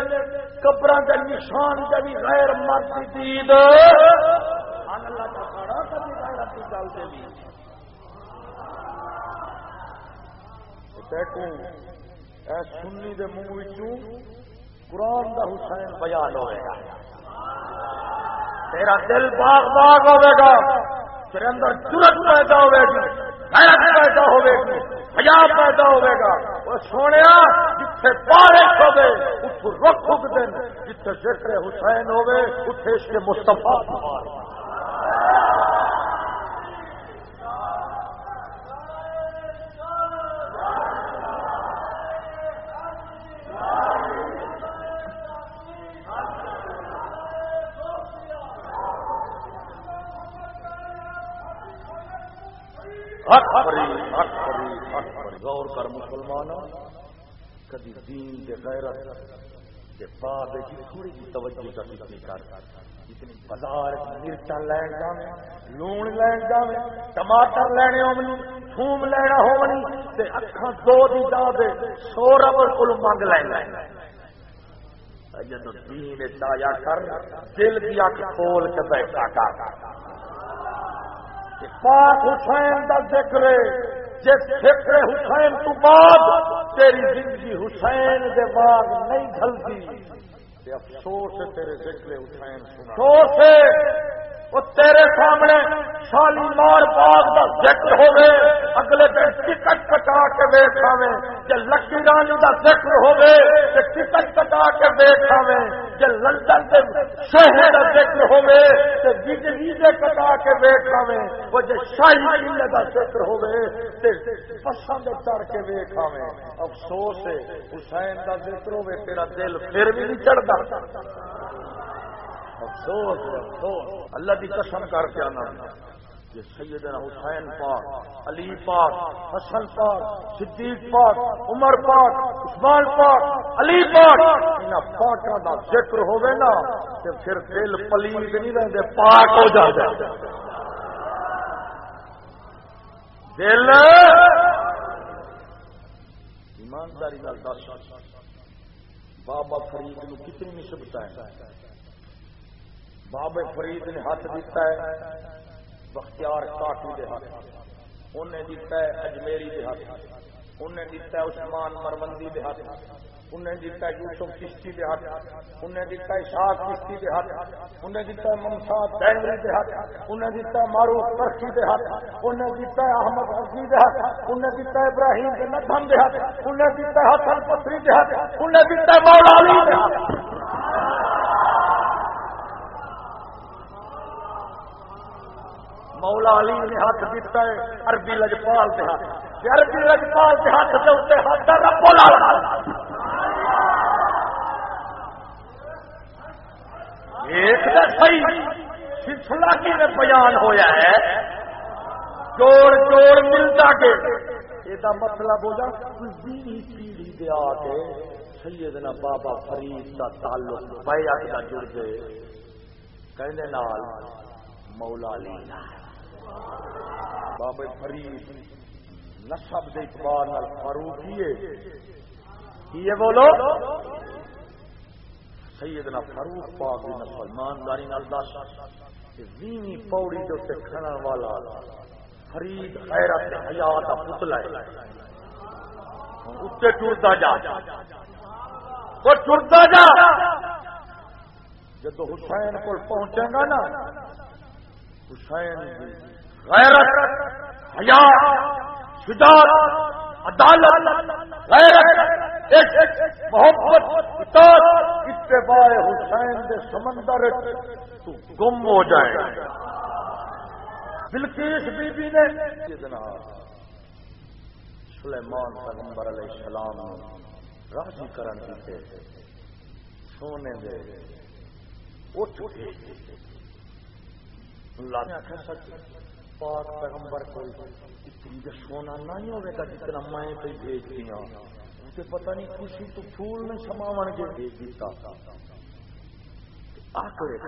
قبر کے نشان کے بھی غیر مرد دید اللہ کا کھڑا کبھی غیرت چلتے بھی بیٹھوں اے سنی دے منہ قرآن دا حسین بیان ہوئے گا تیرا دل باغ باغ ہوئے گا تیرے اندر جرت پیدا ہوئے گی حیرت پیدا ہوئے گی حیا پیدا ہوئے گا سونے جتھے بارش ہوگے اتو رخ اگ دن جتھے ذکر حسین ہوگے اتنے اس کے مستفا غور کر مسلمان کدی دین کے غیرت کے بعد کی تھوڑی جی توجہ کا کتنی کر اتنی بازار مرچا لین جاوے لون لین جاوے ٹماٹر لینے ہونی، تھوم لینا ہونی، تے اکھاں دو دی جا دے سو ربر کل منگ لین۔ جدو دین چایا کر، دل کی اکھ کھول کے بیٹھا کر۔ پاک حسین کا ذکر جس فکر حسین تو بعد تیری زندگی حسین کے بعد نہیں ڈلتی افسوس ہے تیرے ذکر حسین افسوس ہے۔ وہ تیرے سامنے شالی مار باغ کا ذکر ہوگے اگلے دن ٹکٹ کٹا کے ویخاوے جی لکی رانی کا ذکر ہوے تو ٹکٹ کٹا کے ویخاوے جی لندن کے شہر کا ذکر ہوے تو بجلی سے کٹا کے ویخاوے وہ جی شاہی قلعے کا ذکر ہوے تو پسند چڑھ کے ویخاوے افسوس ہے، حسین کا ذکر ہوے تیرا دل پھر بھی نہیں چڑھتا۔ افسوس افسوس۔ اللہ کی قسم کر کے آنا۔ یہ سیدنا حسین پاک، علی پاک، حسن پاک، صدیق پاک، عمر پاک، عثمان پاک، علی پاک۔ ان پاکوں کا ذکر ہوئے نا تو پھر دل پلیت نہیں رہتے پاک ہو جاتا دل۔ ایمانداری دس۔ بابا فرید نو کتنی نسبت ہے۔ بابا فرید نے ہاتھ دیتا ہے بختیار کاٹو دے ہاتھ انہیں دیتا ہے اجمیری دے ہاتھ انہیں دیتا ہے عثمان مروندی دے ہاتھ انہیں دیتا ہے یوسف کشتی دے ہاتھ انہیں دیتا ہے شاہ کشتی دے ہاتھ انہیں دیتا ہے ممساد دینری دے ہاتھ انہیں دیتا ہے معروف کرشی دے ہاتھ انہیں دیتا ہے احمد حسی دے ہاتھ انہیں دیتا ہے ابراہیم کے ندھم دے ہاتھ انہیں دیتا ہے حسن پتری دے ہاتھ انہیں دیتا ہے مولا علی دے ہاتھ مولا علی نے ہاتھ دیتا ہے، عربی لجپال کے ہاتھ۔ عربی لجپال کے ہاتھ کے اتنے ہاتھ رب ایک تو صحیح سلسلہ کی میں بیان ہویا ہے۔ جوڑ جوڑ ملتا کے یہ مطلب ہو جا پیڑھی پیڑھی دے آ کے سیدنا بابا فرید کا تعلق بیعت کا جڑ گئے کہنے نال مولا علی بابے فرید نسب دے اعتبار فاروقی کیے بولو؟ سیدنا فاروق پاک دی نسل ایمانداری نال دس ویویں پوڑی دے تے کھڑن والا فرید غیرت حیا دا پتلا ہے۔ اتے ٹرتا جا۔ وہ ٹرتا جا۔ جب حسین کو پہنچے گا نا، حسین غیرت، حیا شجاعت عدالت، غیرت محبت اتباع حسین دے سمندر تو گم ہو جائے۔ بلکیس بی بی نے سلیمان پیغمبر علیہ السلام راضی کرن دیتے۔ سونے دے اٹھ اللہ نے آخر سچ۔ پاک پیغمبر کو اتنی سونا نہیں ہوگا جتنا میں پہ بھیج دیا۔ مجھے پتہ نہیں خوشی تو پھول نے سماو کے بھیج دیتا۔ آکڑے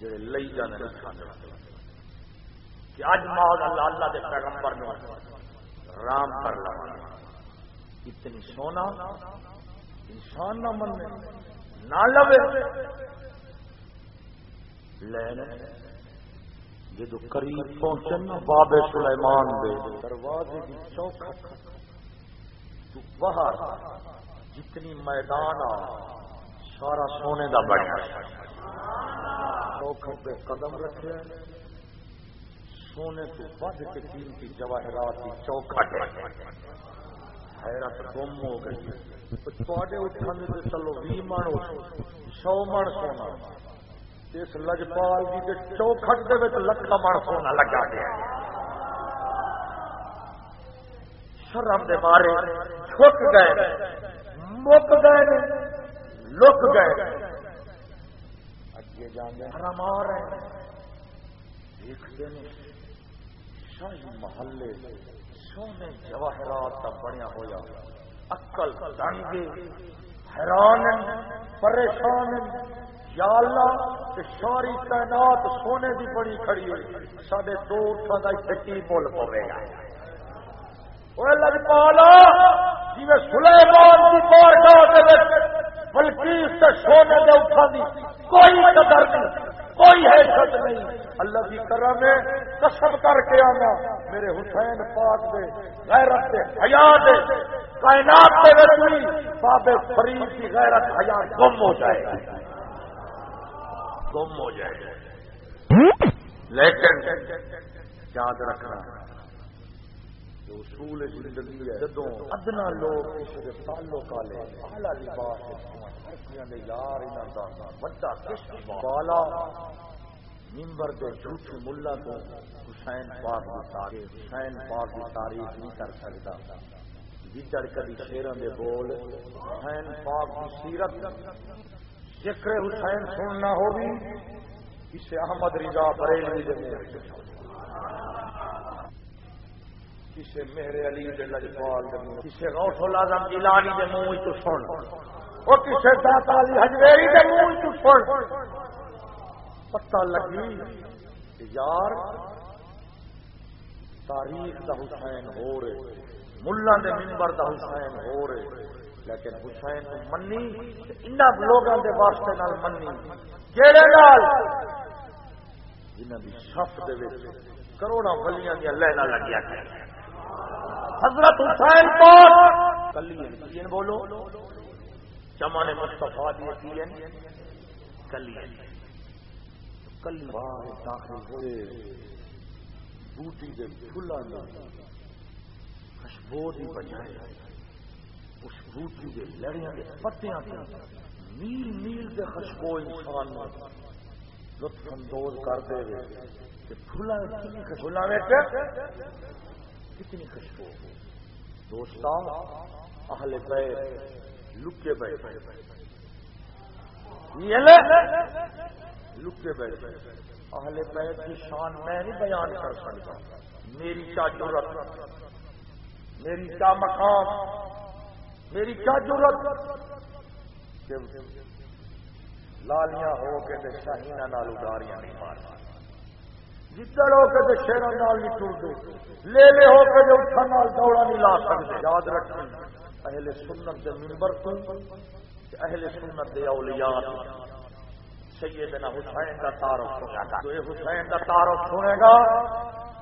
جڑے لئی جانے کہ اج ماحول اللہ اللہ دے پیغمبر نے رام کر لگا اتنی سونا انسان نہ من نہ لوے۔ لینے جدو قریب پہنچے نا بابے سلیمان دے، دروازے کی چوکھٹ تو باہر جتنی میدان آ، سارا سونے کا بڑا چوکھٹ پہ قدم رکھے۔ سونے تو بد کے قیمتی جواہرات کی چوکھٹ حیرت گم ہو گئی۔ تے اٹھنے سے چلو بھی من سو من سونا۔ اس لجپال جی کے چوکھٹ کے لکھا مڑ سونا لگا گیا۔ شرم دے مارے چھک گئے، مک گئے، لک گئے۔ اگے جانے حرم آ رہے دیکھتے ہیں شاہی محلے، سونے جواہرات کا بنیا ہوا اکل دنگے حیران پریشان یا اللہ ساری تعینات سونے کی بڑی کھڑی ہوئی۔ سارے دو اٹھا کا اتنے مل پوے گا لجپالا جی سلیمان کی بار بلکہ سے سونے کے اٹھا دی کوئی قدر نہیں، کوئی حیثیت نہیں۔ اللہ کی کرم میں کسب کر کے آنا۔ میرے حسین پاک دے، غیرت دے حیا دے، کائنات دے بابے فرید کی غیرت حیا گم ہو جائے۔ گا گم ہو جائے۔ لیکن یاد رکھنا جو اصول زندگی ہے جدوں ادنا لوگ کسی کے تعلق والے اعلی لباس یار بڑا بالا ممبر دے جھوٹے ملا کو حسین پاک کی تاریخ حسین پاک کی تاریخ نہیں کر سکتا۔ جدڑ کبھی شیروں دے بول، حسین پاک کی سیرت ذکر حسین سننا ہوگی اسے احمد رضا بریلوی دے کسی میرے علی دے لجپال دے منہ کسی غوث العظم جیلانی دے منہ تو سن۔ او کسی داتا علی حجویری دے منہ تو سن۔ پتہ لگی یار، تاریخ دا حسین ہو رہے ملا دے منبر دا حسین ہو رہے۔ لیکن حسین منی ان لوگوں کے واسطے نال منی۔ کہڑے نال؟ جنہوں کی سف کروڑا ولیاں دیا لائن لگیا حضرت حسین کلی بولو۔ چمانے مستفا دیے کلی کلی باہر داخل ہوئے۔ بوٹی کے پھلا خوشبو کی بجائے۔ اس بوٹی کے لڑیاں کے پتیاں میل میل کے خوشبو انسان لطف اندوز کر کرتے ہوئے پھلا پھلا کتنی خوشبو دوست اہل بیت لکے بیٹھ لکے بیٹھ اہل بیت کی شان میں نہیں بیان کر سکتا۔ میری کیا ضرورت میری کیا مقام۔ میری کیا ضرورت لالیاں ہو کے شاہینہ نال اڈاریاں نہیں مار جدڑ ہو کے تو شیروں نال نہیں ٹرتے لے لے ہو کے جو اٹھا نال دوڑا نہیں لا سکتے۔ یاد رکھیں، اہل سنت دے منبر تو اہل سنت دے اولیاء سیدنا حسین کا تعارف سنے گا تو یہ حسین کا تعارف سنے گا،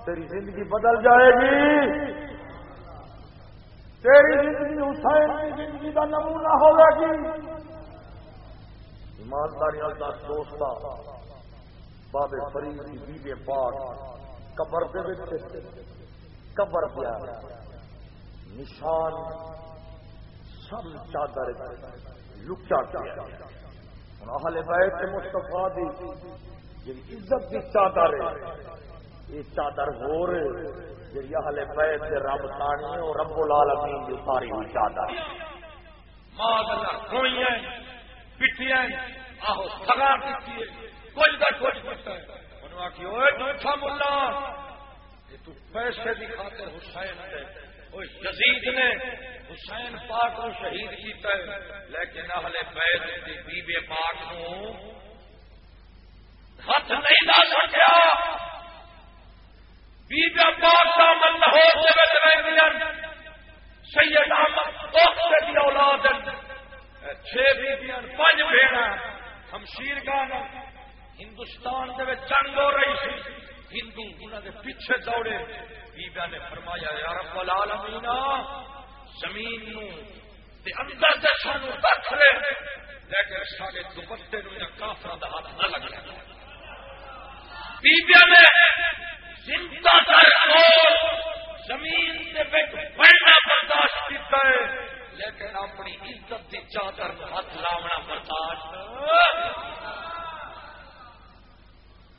تیری زندگی بدل جائے گی۔ تیری زندگی حسین کی زندگی کا نمونہ ہوگا گی۔ ایمانداری دس دوست بابے فرید کی بیوی پاک، قبر دے قبر پیا نشان سب چادر لکا پیا ہوں اہل بیت مستفا دی جی عزت کی چادر یہ چادر ہو رہے جی اہل بیت رب تانی اور رب العالمین ساری آہو سگا کچھ کچھ ہے۔ انہوں جھوٹا ملا۔ یہ تو پیسے کی خاطر حسین ہے وہ یزید نے حسین پاک کو شہید کیتا ہے۔ لیکن اہل بیت کی بی بی پاک نو ہاتھ نہیں لا سکیا۔ بی سید احمد اولاد۔ چھ بیبیاں پانچ بھیڑا گانا ہندوستان دے جنگ ہو رہی سی۔ ہندو انہوں نے پیچھے دوڑے۔ بیبیا نے فرمایا یار العالمین، زمین نو تے اندر دے سانو رکھ لے۔ لیکن سارے دوپٹے نو یا کافر دا ہاتھ نہ لگ جائے بیبیا نے زندہ در زمین دے وچ بڑنا برداشت کیتا ہے، لیکن اپنی عزت دی چادر ہاتھ لاونا برداشت۔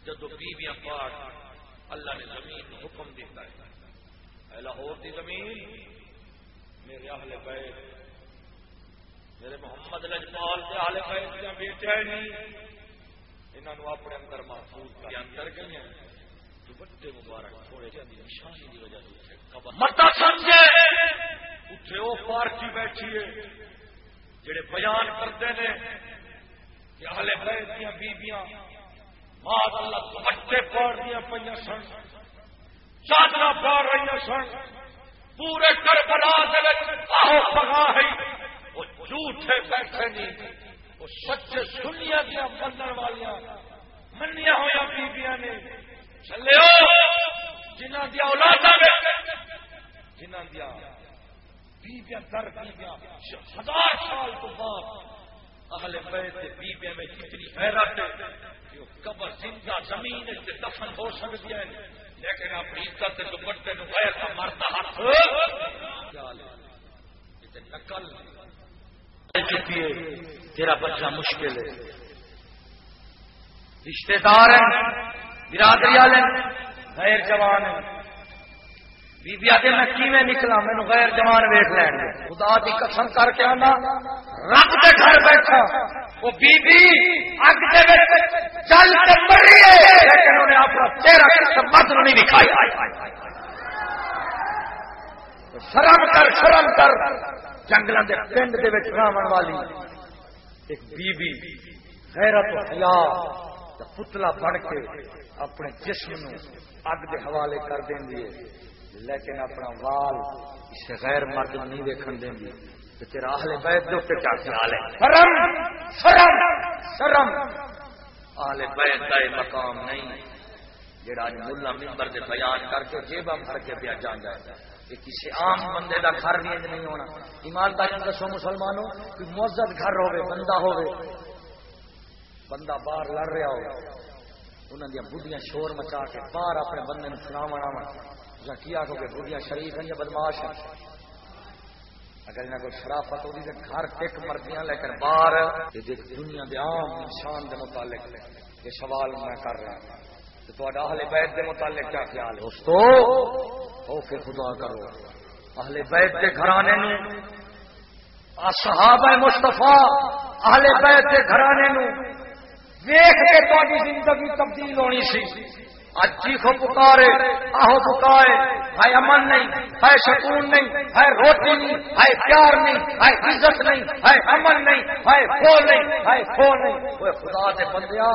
جدو بیویاں پاک اللہ نے زمین کو حکم دیتا ہے لاہور کی زمین، میرے اہل بیت، میرے محمد لجپال کے اہل بیت کے بیٹے نہیں انہوں اپنے اندر محفوظ کر اندر گئے ہیں دوپٹے مبارک تھوڑے جی نشانی کی وجہ سے متا سمجھے اٹھے وہ پارٹی بیٹھی ہے جڑے بیان کرتے ہیں کہ اہل بیت دیا بیبیاں بچے پاڑ دیا پہ سن چادر پاڑ رہی سن پورے کر بلا پگا ہے وہ جھوٹے بیٹھے نہیں وہ سچے سنیا دیا بندر والیا منیا ہوا بیبیاں نے جنہ دیا اولادا جنہ دیا در ہزار سال تو بعد اہل بیت میں کتنی حیرت ہے قبر زندہ زمین دفن ہو سکتی ہے۔ لیکن اپنی عزت نو مرتا ہاتھ۔ نقل چکی تیرا بچہ مشکل ہے۔ رشتے دار ہیں برادری والے، غیر جوان ہیں۔ بی بی آدھے میں کی میں نکلا مینو غیر جوان ویٹ لین گے۔ خدا کی قسم کر کے آنا، رب کے گھر بیٹھا۔ وہ بی بی اگ دے چل کے مر رہی ہے، لیکن انہیں اپنا چہرہ کس مرد نہیں دکھایا۔ شرم کر شرم کر۔ جنگل کے پنڈ دے راون والی ایک بی بی غیرت حیا پتلا بن کے اپنے جسم اگ دے حوالے کر دیں لیکن اپنا وال اسے غیر مرد نہیں دیکھن دیں تیرا اہل بیت دو پہ کیا خیال ہے شرم! شرم! شرم! اہل بیت کا مقام نہیں جڑا اج ملا ممبر دے بیان کر کے جیبا بھر کے پیا جان جائے کہ کسی عام بندے دا گھر بھی نہیں ہونا۔ ایمانداری دسو مسلمانوں کوئی مزد گھر ہوے بندہ ہوے بندہ باہر لڑ رہا ہو انہوں دیا بڑھیاں شور مچا کے باہر اپنے بندے نے سنا منا یا کیا کہ بڑھیا شریف ہیں، یا بدماش ہیں۔ اگر انہیں کوئی شرافت ہوگی تو گھر ٹک مردیاں لیکن باہر دنیا دے عام انسان دے متعلق یہ سوال میں کر رہا ہوں تو اہل بیت دے متعلق کیا خیال ہے؟ دوستو ہو کے خدا کرو، اہل بیت کے گھرانے نو صحابہ مصطفیٰ، اہل بیت کے گھرانے نو دیکھ کے تاری زندگی تبدیل ہونی سی۔ اج چیخو پکارے، آہو پکارے۔ ہے امن نہیں ہے سکون نہیں ہے روٹی نہیں ہے پیار نہیں ہے عزت نہیں ہے امن نہیں ہے کھو نہیں ہے کھو نہیں۔ وہ خدا دے بندیا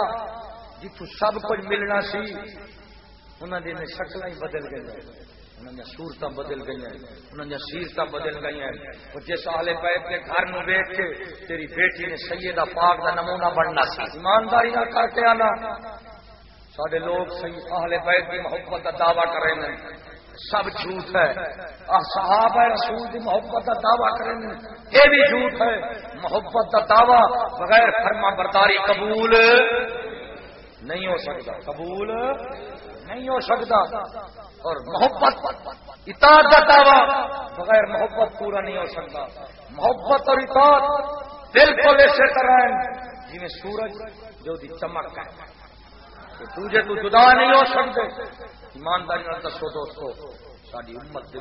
جتوں سب کچھ ملنا سی انہوں نے شکل ہی بدل گئی انہوں سورت بدل گئی انہوں سیرت بدل گئی ہیں۔ جس آلے پیت کے گھر نو ویچ کے تیری بیٹی نے سیدہ پاک کا نمونہ بننا سی۔ ایمانداری نہ کر کے آنا۔ سارے لوگ صحیح اہل بیت کی محبت کا دعوی کریں گے سب جھوٹ ہے۔ صحابہ رسول کی محبت کا دعوی کریں گے یہ بھی جھوٹ ہے۔ محبت کا دعوی بغیر فرما برداری قبول نہیں ہو سکتا۔ قبول نہیں ہو سکتا اور محبت اطاعت کا دعوی بغیر محبت پورا نہیں ہو سکتا۔ محبت اور اطاعت بالکل ایسے طرح جی سورج جو دی چمک ہے۔ تجھے تو جدا نہیں ہو سکتے۔ ایمانداری دسو دوستو، ساری امت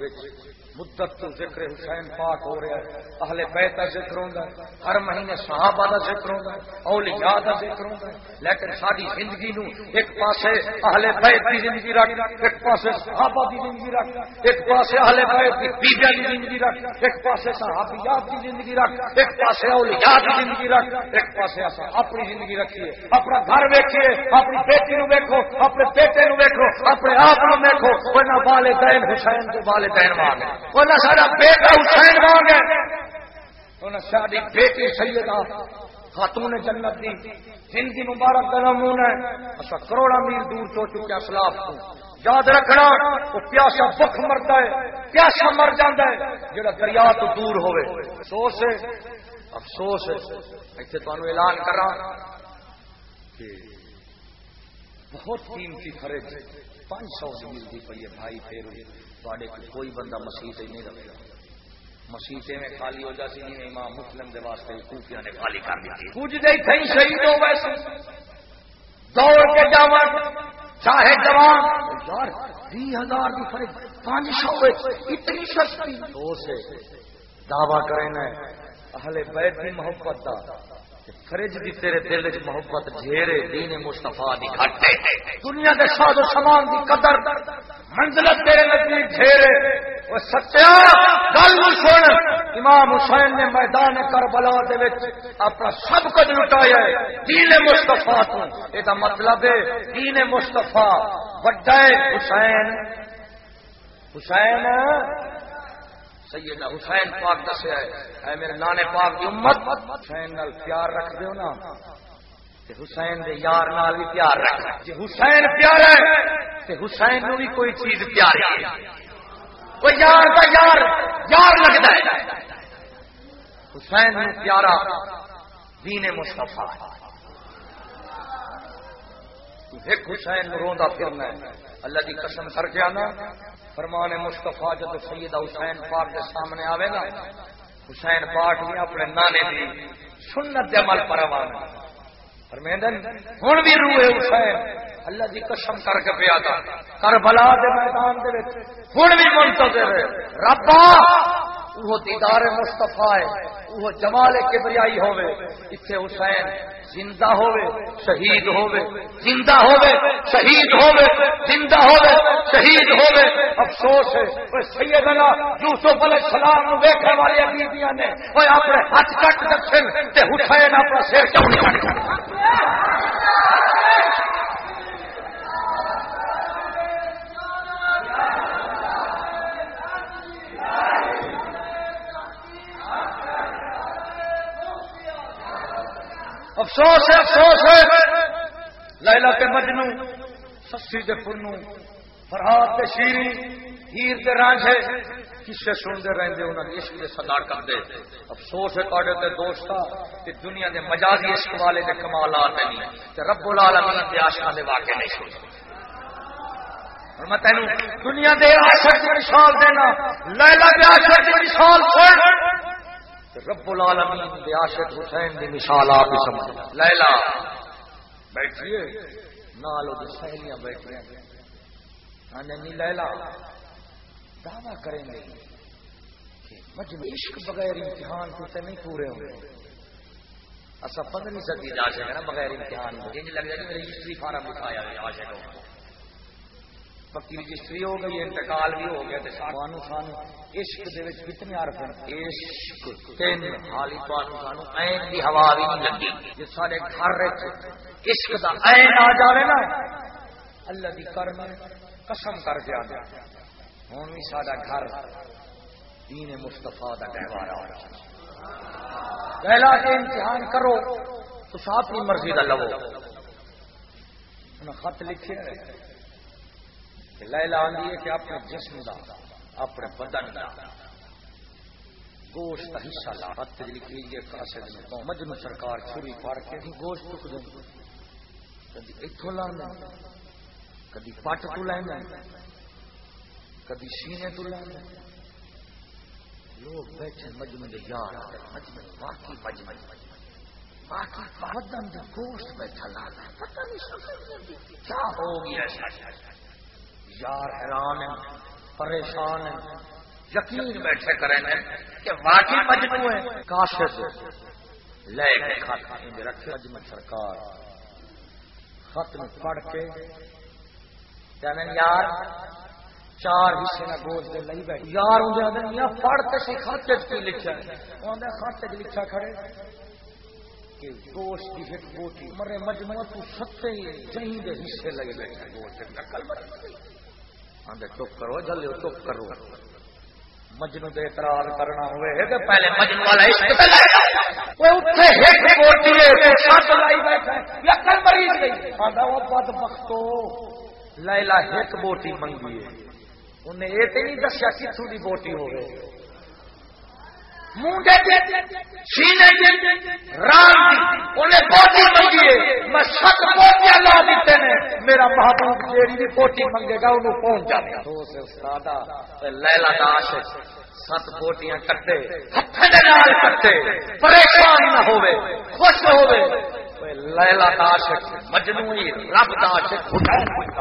مدت تو ذکر حسین پاک ہو رہا ہے، اہل بیت کا ذکر ہوگا ہر مہینے صحابہ کا ذکر ہوگا اولیاء کا ذکر ہوگا لیکن ساری زندگی نو ایک پاسے اہل بیت کی زندگی رکھ، ایک پاسے صحابہ کی زندگی رکھ، ایک پاسے اہل بیت کی بیبیا کی زندگی رکھ، ایک پاسے صحابیات کی زندگی رکھ، ایک پاسے اولیاء کی زندگی رکھ، ایک پاسے اپنی زندگی رکھیے، اپنا گھر ویکھیے، اپنی بیٹی نو ویکھو، اپنے بیٹے نو ویکھو، اپنے آپ نو ویکھو کوئی نہ والدین حسین کے والدین مانگے سارا بیٹا حسین مانگ ہے ساری بیٹی سیدہ خاتون جنت دی زندگی مبارک کا نمونہ ہے۔ اصا کروڑا میل دور تو چکے اسلاف کو یاد رکھنا، وہ پیاسا بخ مرتا ہے، پیاسا مر جاتا ہے، جڑا دریا تو دور ہوئے۔ افسوس ہے افسوس ہے۔ ایسے تو اعلان کر رہا کہ بہت قیمتی خرچ، پانچ سو سے ملتی پی ہے بھائی پھر کوئی بندہ مسیح نہیں رکھتا۔ مسیحے میں خالی ہو جاتی نہیں امام مسلم کے واسطے خوفیا نے خالی کر دی کچھ نہیں کہیں شہید ہو ویسے دوڑ کے جاوا چاہے جوان۔ یار بھی ہزار کی فرق پانچ سو اتنی سستی۔ دو سے دعوی کریں اہل بیت کی محبت کا فرج دی تیرے دل چ محبت، جھیرے، دین مصطفیٰ دی گھٹے دنیا دے ساز و سامان دی قدر، منزلت تیرے نزدیک جھیرے۔ وہ سچیا گل سن، امام حسین نے میدان کربلا دے وچ اپنا سب کچھ لٹایا ہے، دین مصطفیٰ تو۔ یہ مطلب ہے، دین مصطفیٰ، وڈا حسین۔ حسین سیدنا حسین پاک دسیا ہے اے میرے نانے پاک کی امت حسین نال پیار رکھ دیو نا۔ تے حسین دے یار نال بھی پیار رکھ۔ جے حسین پیارا ہے۔ تے حسین نو بھی کوئی چیز پیاری ہے کوئی یار کا یار یار لگتا ہے۔ حسین نو پیارا دین مصطفیٰ۔ ایک حسین روندا پھرنا ہے۔ اللہ کی قسم کر کے آنا فرمان مستفا جب سید حسین پاک کے سامنے آئے گا، حسین پاک بھی اپنے نانے دی سنت عمل پروان فرمیندن ہن بھی روح حسین اللہ دی قسم کر کے پیا تھا کربلا دے میدان دے وچ ہن بھی منتظر ہے۔ ربا وہ دیدار مصطفیٰ ہے وہ جمال کبریائی ہوے اتنے حسین زندہ ہوے شہید ہوے زندہ ہوے شہید ہوے زندہ ہوے شہید ہوے افسوس ہے وہ سیدنا یوسف علیہ السلام نو ویکھن والے بیبییاں نے۔ وہ اپنے ہاتھ کٹ دکھن تے حسین اپنا سر کیوں نہیں کٹ افسوس ہے افسوس ہے۔ لیلا کے مجنو سسی دے پنو فرحات کے شیری ہیر کے رانجھے کسے سنتے رہتے انہوں نے عشق کے صداقت دے افسوس ہے تے تے دوستا کہ دنیا دے مجازی عشق والے دے کمالات نہیں۔ تے رب العالمین دے عاشقاں دے واقع نہیں سن اور میں تینوں، دنیا دے عاشق دی مثال دینا۔ لیلا دے عاشق دی مثال سن رب العالمین دے عاشق حسین دی مثال آپ ہی سمجھ لیلا بیٹھیے نالو دی سہیلیاں بیٹھی ہیں۔ نہیں لیلا دعویٰ کریں گے کہ مجمع عشق بغیر امتحان کو تے نہیں پورے ہوں گے۔ اصا پندرہ صدی جا سکے نا، بغیر امتحان کو جن لگ جائے میرے ہسٹری فارم دکھایا ہے عاشقوں پکی رجسٹری ہو گئی انتقال بھی ہو گیا سانو سانو عشق دے وچ کتنے عرف ہیں؟ عشق تین حالی سانو سانو عین دی ہوا بھی نہیں لگی۔ سارے گھر وچ عشق دا عین آ جاوے نا اللہ دی کرم قسم کر کے آ ہن بھی ساڈا گھر دین مصطفی دا گہوارا ہو پہلا کے امتحان کرو تو اپنی مرضی کا لو۔ خط لکھے۔ لیلا آدھی ہے کہ اپنے جسم کا اپنے بدن کا گوشت کا حصہ لا۔ ہاتھ لکھی گئے کاسے مجمع سرکار چھری پاڑ کے ہی گوشت ٹک دیں کدی اتوں لانا کدی پٹ تو لینا کدی سینے تو لینا لوگ بیٹھے مجمع دے یار مجمع واقعی مجمع۔ باقی بدن کا گوشت بیٹھا لانا پتہ نہیں کیا ہو گیا یار حیران ہیں، پریشان ہیں، یقین بیٹھے کریں گے کہ واقعی مجموع ہے کاشت لے کے خط رکھے۔ اجمت سرکار، خط میں پڑھ کے کہنے یار، چار حصے نہ گوشت دے، لئی بیٹھ۔ یار ہوں آدھے یا پڑھ کے سی خط کی لکھا ہے۔ وہ آدھے خط لکھا کھڑے۔ کہ گوشت کی ہٹ بوٹی، مرے مجموعہ تو ستے ہی جہیں دے حصے لگے بیٹھے گوشت کل بڑھ آدھے چپ کرو جلدی چپ کرو مجنو دے اعتراض کرنا ہوئے تو پہلے مجنو والا عشق وہ ہٹ بوٹی ہے سات لائی بیٹھا یا کل مریض گئی آدھا وہ بد بختو لیلا ہٹ بوٹی منگی ہے انہیں یہ تو نہیں دسیا کتوں کی بوٹی ہو گئی سینے رام انہیں پوٹی منگی ہے میں سات پوٹیاں لا دیتے ہیں۔ میرا محبوب جیڑی بھی پوٹی منگے گا، انہوں پہنچ جائے تو سے استاد لیلا داش سات پوٹیاں کٹے ہاتھ کٹے۔ پریشان نہ ہوئے، خوش ہوئے۔ لیلا داش مجنوئی رب داش لیلا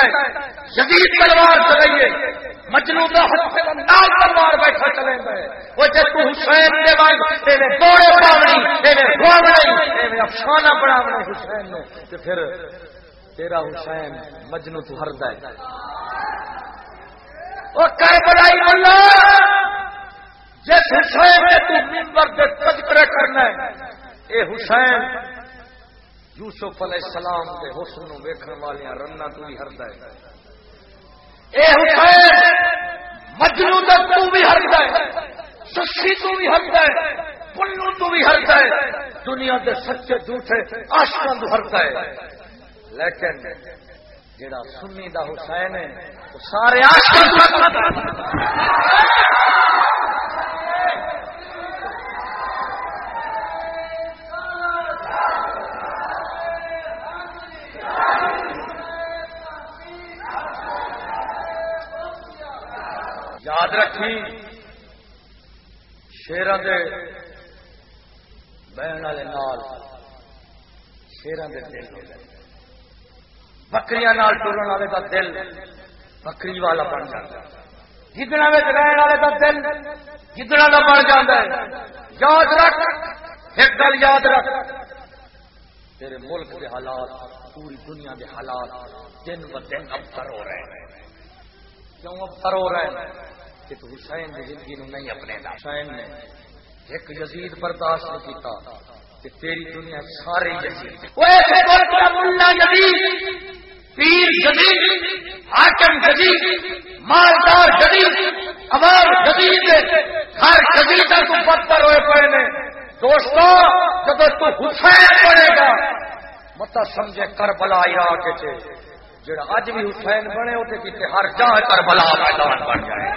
کیتا ہے۔ شدید تلوار چلائیے۔ مجنو کا نال تلوار بیٹھا چلے گئے۔ وہ جب تو حسین دے وانگ تیرے دوڑے پاونی تیرے گواونی تیرے افسانہ بناونا حسین نے۔ تو پھر تیرا حسین مجنو تو ہردا ہے۔ وہ کر بڑائی ملا جس حسین نے تو منبر پہ تذکرہ کرنا ہے، اے حسین یوسف علیہ السلام کے حسن نو ویکھن والے رنا تو بھی ہردا ہے۔ اے حسین مجنو دا تو بھی ہردا ہے سخی تو بھی ہردا ہے پنو تو بھی ہردا ہے، دنیا دے سچے جھوٹے عاشقاں تو ہردا ہے۔ لیکن جڑا سنی دا حسین ہے، وہ سارے عاشق یاد رکھی شیران دے بہن والے نال، شیران دے دل بکری ٹورن والے کا دل بکری والا بن جاتا جتنا رہن والے کا دل، جتنا کا بن جاتا ہے۔ یاد رکھ، ایک گل یاد رکھ۔ تیرے ملک کے حالات، پوری دنیا کے حالات دن ب دن ابتر ہو رہے ہیں۔ کیوں ابتر ہو رہے ہیں؟ کہ تو حسین کی زندگی نو نہیں اپنے دا حسین نے ایک یزید برداشت نہیں کیتا کہ تیری دنیا سارے یزید پیر جدید حاکم جدید مالدار جدید عوام جدید ہر جدید تو پتھر ہوئے پڑے نے۔ دوستو جب تو حسین بنے گا مت سمجھے کربلا عراق کے جڑا اج بھی حسین بنے ہوتے کتنے ہر جہاں کربلا میدان بن جائے۔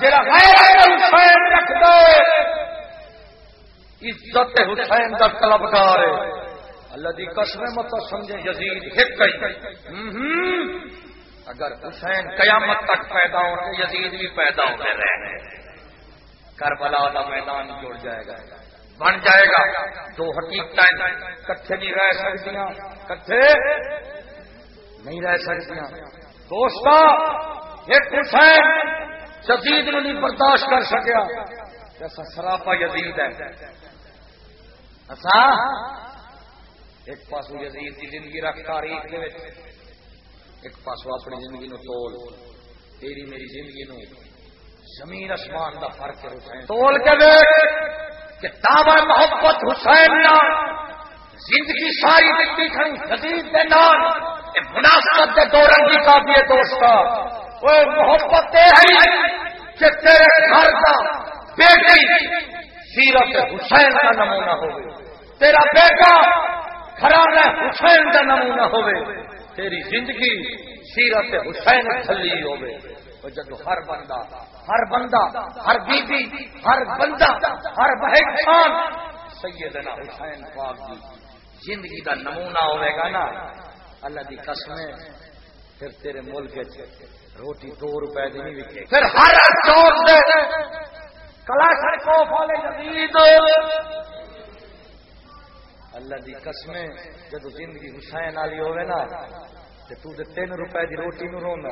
جڑا حسین رکھ عزت حسین کا طلبگار ہے۔ اللہ دی قسم مت سمجھے، یزید ایک اگر حسین قیامت تک پیدا ہو، تو یزید بھی پیدا ہوتے رہے کربلا کا میدان جڑ جائے گا۔ بن جائے گا۔ دو حقیقت کٹھے نہیں رہ سکتی کٹھے نہیں رہ سکتی دوست ایک حسین جدید نہیں برداشت کر سکیا۔ جیسا سراپا یزید ہے۔ ایک پاسو یزید کی زندگی رکھ تاریخ کے ایک پاسو اپنی زندگی نو تول۔ تیری میری زندگی نو زمین آسمان کا فرق ہے۔ حسین تول کے دیکھ کہ دعوی محبت حسین نال زندگی ساری دکھتی کھڑی جدید کے نال مناسبت کے دو رنگی کافی ہے دوست وہ محبت ہے کہ تیرے گھر کا بیٹی سیرت حسین کا نمونہ ہو تیرا بیٹا خراب حسین کا نمونہ ہوئے۔ تیری زندگی سیرت حسین تھلی ہوئے۔ جب ہر بندہ ہر بندہ، ہر بی بی ہر بندہ، ہر بہن، سیدنا حسین پاک دی زندگی کا نمونہ ہوئے گا نا۔ اللہ دی قسمیں پھر تیرے ملک روٹی دو روپے دی نہیں وکے پھر ہر چوک دے کلا سڑکوں جدید اللہ دی قسمیں جب زندگی حسین والی ہوئے نا تو تین روپے دی روٹی نو رونا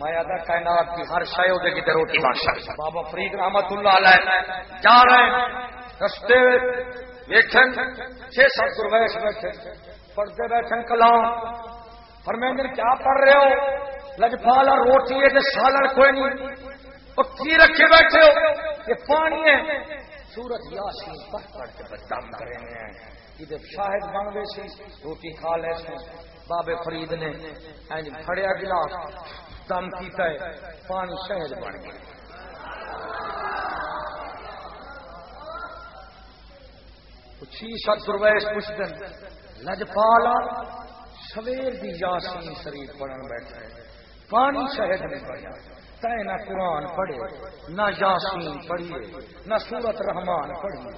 میں ادا کائنات کی ہر شے دے کی روٹی بادشاہ بابا فرید رحمت اللہ علیہ جا رہے رستے ویکھن چھ سات درویش بیٹھے پڑھتے بیٹھے کلام۔ فرمیندر کیا کر رہے ہو؟ لجپالا روٹی ہے سالن کوئی نہیں۔ وہ کی رکھے بیٹھے ہو؟ یہ پانی ہے۔ سورج یاسین پڑھ پڑھ کے بدام کرے ہیں۔ شاہد بن گئے سی، روٹی کھا لے سی بابے فرید نے کھڑیا گلاس، دم کیتا ہے، پانی شہد بن گیا۔ چھ سات رویس کچھ دن لجپالا سویر دی یاسین شریف پڑھن بیٹھا ہے۔ پانی شہد نہیں پڑیا تے نہ قرآن پڑھے، نہ یاسین پڑھیے، نہ سورت رحمان پڑھیے۔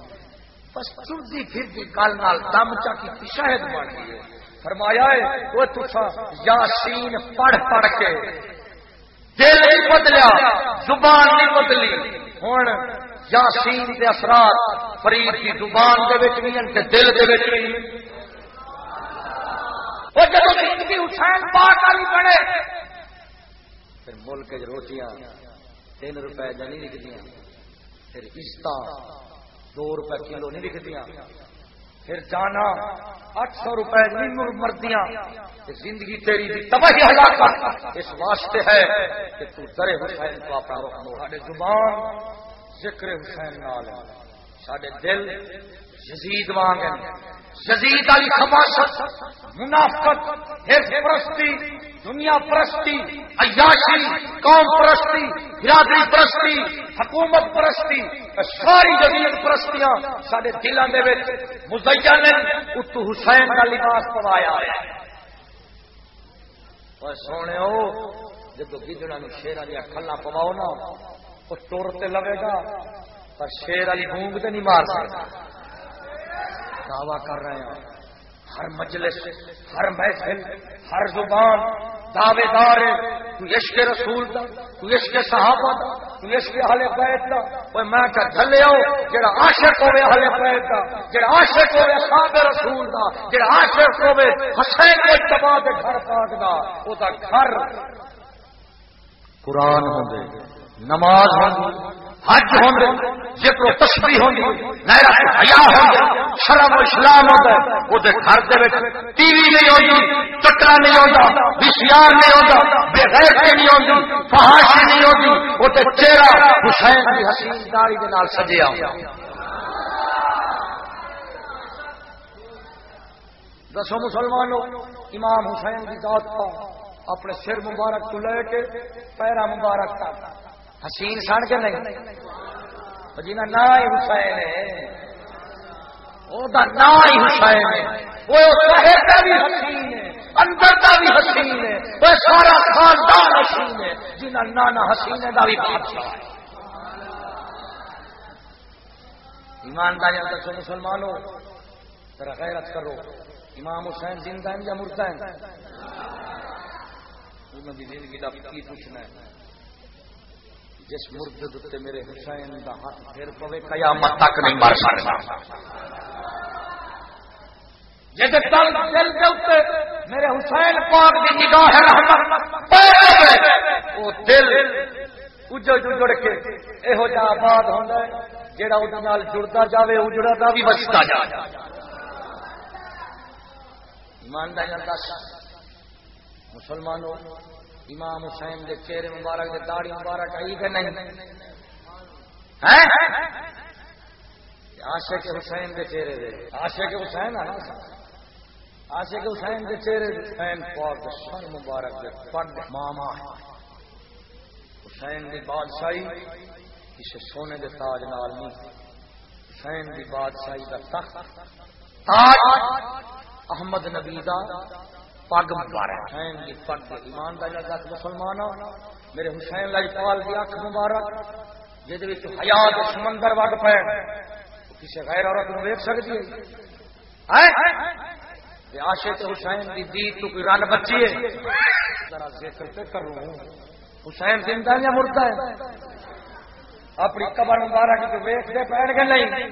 بس چلتی پھرتی گل نال دم چاکی شاہد بن گئی فرمایا ہے، وہ تسا یاسین پڑھ پڑھ کے۔ دل نہیں بدلیا، زبان نہیں بدلی۔ ہوں یاسین کے اثرات فرید کی زبان دے وچ نہیں تے دل دے وچ نہیں وہ جب زندگی حسین پاک والی بنے، پھر ملک روٹیاں تین روپے جانی لکھدیاں پھر عزت دو روپے کلو نہیں لکھدیاں پھر جانا، اٹھ سو روپے مردیاں۔ زندگی تیری دی تباہی ہلاکت اس واسطے ہے کہ تو در حسین کو اپنا رخ مو۔ ساڈے زبان ذکر حسین نال ساڈے دل یزید وانگ یزید علی خباست، منافقت پرستی، دنیا پرستی، عیاشی، قوم پرستی، برادری پرستی، حکومت پرستی، ساری جدید پرستیاں سارے دلوں کے مزیا نے اتو حسین کا لباس پوایا ہے۔ سونے جب گجڑا شیران دیا کھلا پواؤ نا وہ ٹور تے لگے گا، پر شیر والی گونگ تو نہیں مار سکتا دعوی کر رہے ہیں۔ ہر مجلس، ہر محفل، ہر زبان دعوے دار تو عشق رسول دا، تو عشق صحابہ دا، تو عشق اہل بیت دا۔ اوے میں کہ دھلے او جڑا عاشق ہوے اہل بیت دا، جڑا عاشق ہوے اصحاب رسول دا، جڑا عاشق ہوے حسین کے تباہ دے گھر پاک دا۔ او دا گھر قرآن ہوندے، نماز ہوندی حج ہوں گے، ذکر تسبیح ہوں گی نیرا حیا ہوں گے، شرم اسلام ہوتا ہے وہ گھر ٹی وی نہیں ہوتی چکرا نہیں ہوتا بسیار نہیں ہوتا بے غیر نہیں ہوتی فہاشی نہیں ہوتی وہ چہرہ حسین کی حسین داری کے نال سجیا دسو مسلمانوں، امام حسین کی ذات کا اپنے سر مبارک کو لے کے پیرا مبارک تک۔ حسین سن کے نہیں۔ جنا نا ہی حسین ہے وہ نا ہی حسین ہے۔ وہ کا بھی حسین ہے، اندر کا بھی حسین ہے۔ وہ سارا خاندان حسین ہے جنہ نانا حسین کا بھی بادشاہ ہے۔ ایمانداری دسو مسلمانوں ذرا غیرت کرو۔ امام حسین زندہ ہیں یا مردہ ہیں؟ انہوں کی زندگی کا کی پوچھنا ہے۔ جس مرد اتنے میرے حسین کا ہاتھ پھر پوے قیامت تک نہیں مر سکتا۔ جیسے تل دل کے اتنے میرے حسین پاک کی نگاہ رحمت وہ دل اجڑ اجڑ کے یہو جہ آباد ہوتا ہے جہاں وہ جڑتا جائے اجڑا بھی بچتا جائے ایماندار دس۔ مسلمانوں امام حسین دے چہرے مبارک دے داڑی مبارک آئی کہ نہیں؟ آشے کے حسین دے چہرے دے۔ آشے کے حسین ہے نا آشے کے حسین دے چہرے حسین پاک سن مبارک دے۔ پڑ ماما۔ حسین دی بادشاہی کسی سونے دے تاج نال نہیں۔ حسین دی بادشاہی دا تخت۔ تاج احمد نبی دا۔ پگ مبارک۔ حسین کی پگ ایمان کا مسلمان میرے حسین لائی پال کی اکھ مبارک، جہد حیات سمندر وگ پے۔ کسی غیر عورت نو ویک سکتی ہے؟ عاشق حسین کی دید تو کوئی رن بچی ہے؟ ذرا ذکر پہ کر لوں۔ حسین زندہ یا مردہ ہے؟ اپنی قبر مبارک تو ویک پہن گے نہیں؟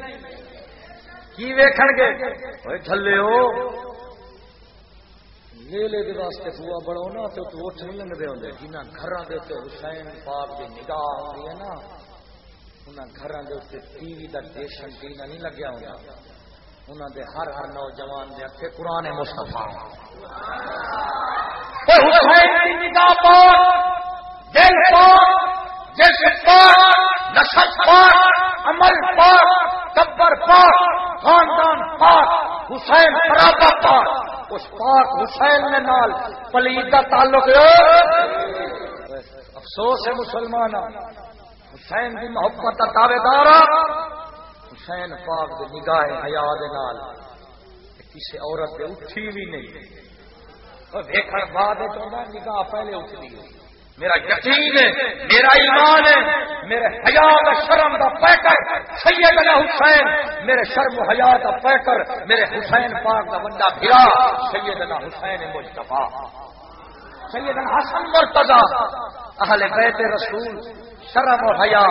کی ویکھن گے؟ جھلے ہو۔ میلے دے واسطے بوا بڑھو نا تو اٹھ نہیں لگتے ہوں جنہ گھر حسین پاک کی نگاہ آتی ہے نا انہوں گھر کے ٹی وی کا ڈیشن ٹی نہیں لگیا ہونا انہوں دے ہر ہر نوجوان دے ہاتھ قرآن مستفا حسین کی نگاہ پاک، دل پاک جس پاک، نسل پاک، عمل پاک کبر پاک، خاندان پاک، حسین برابر پاک۔ اس پاک حسین نے نال پلید کا تعلق افسوس ہے مسلمان حسین کی محبت کا دعوے دار حسین پاک کی نگاہ حیا نال۔ کسی عورت اٹھی بھی نہیں۔ دیکھنے بعد نگاہ پہلے اٹھتی ہے میرا یقین ہے، میرا ایمان ہے، میرے حیا کا شرم کا پیکر، سیدنا حسین، میرے شرم و حیا کا پیکر، میرے حسین پاک کا بندہ پھرا، سیدنا حسین مصطفیٰ۔ سیدنا حسن مرتضی، اہل بیت رسول، شرم و حیا۔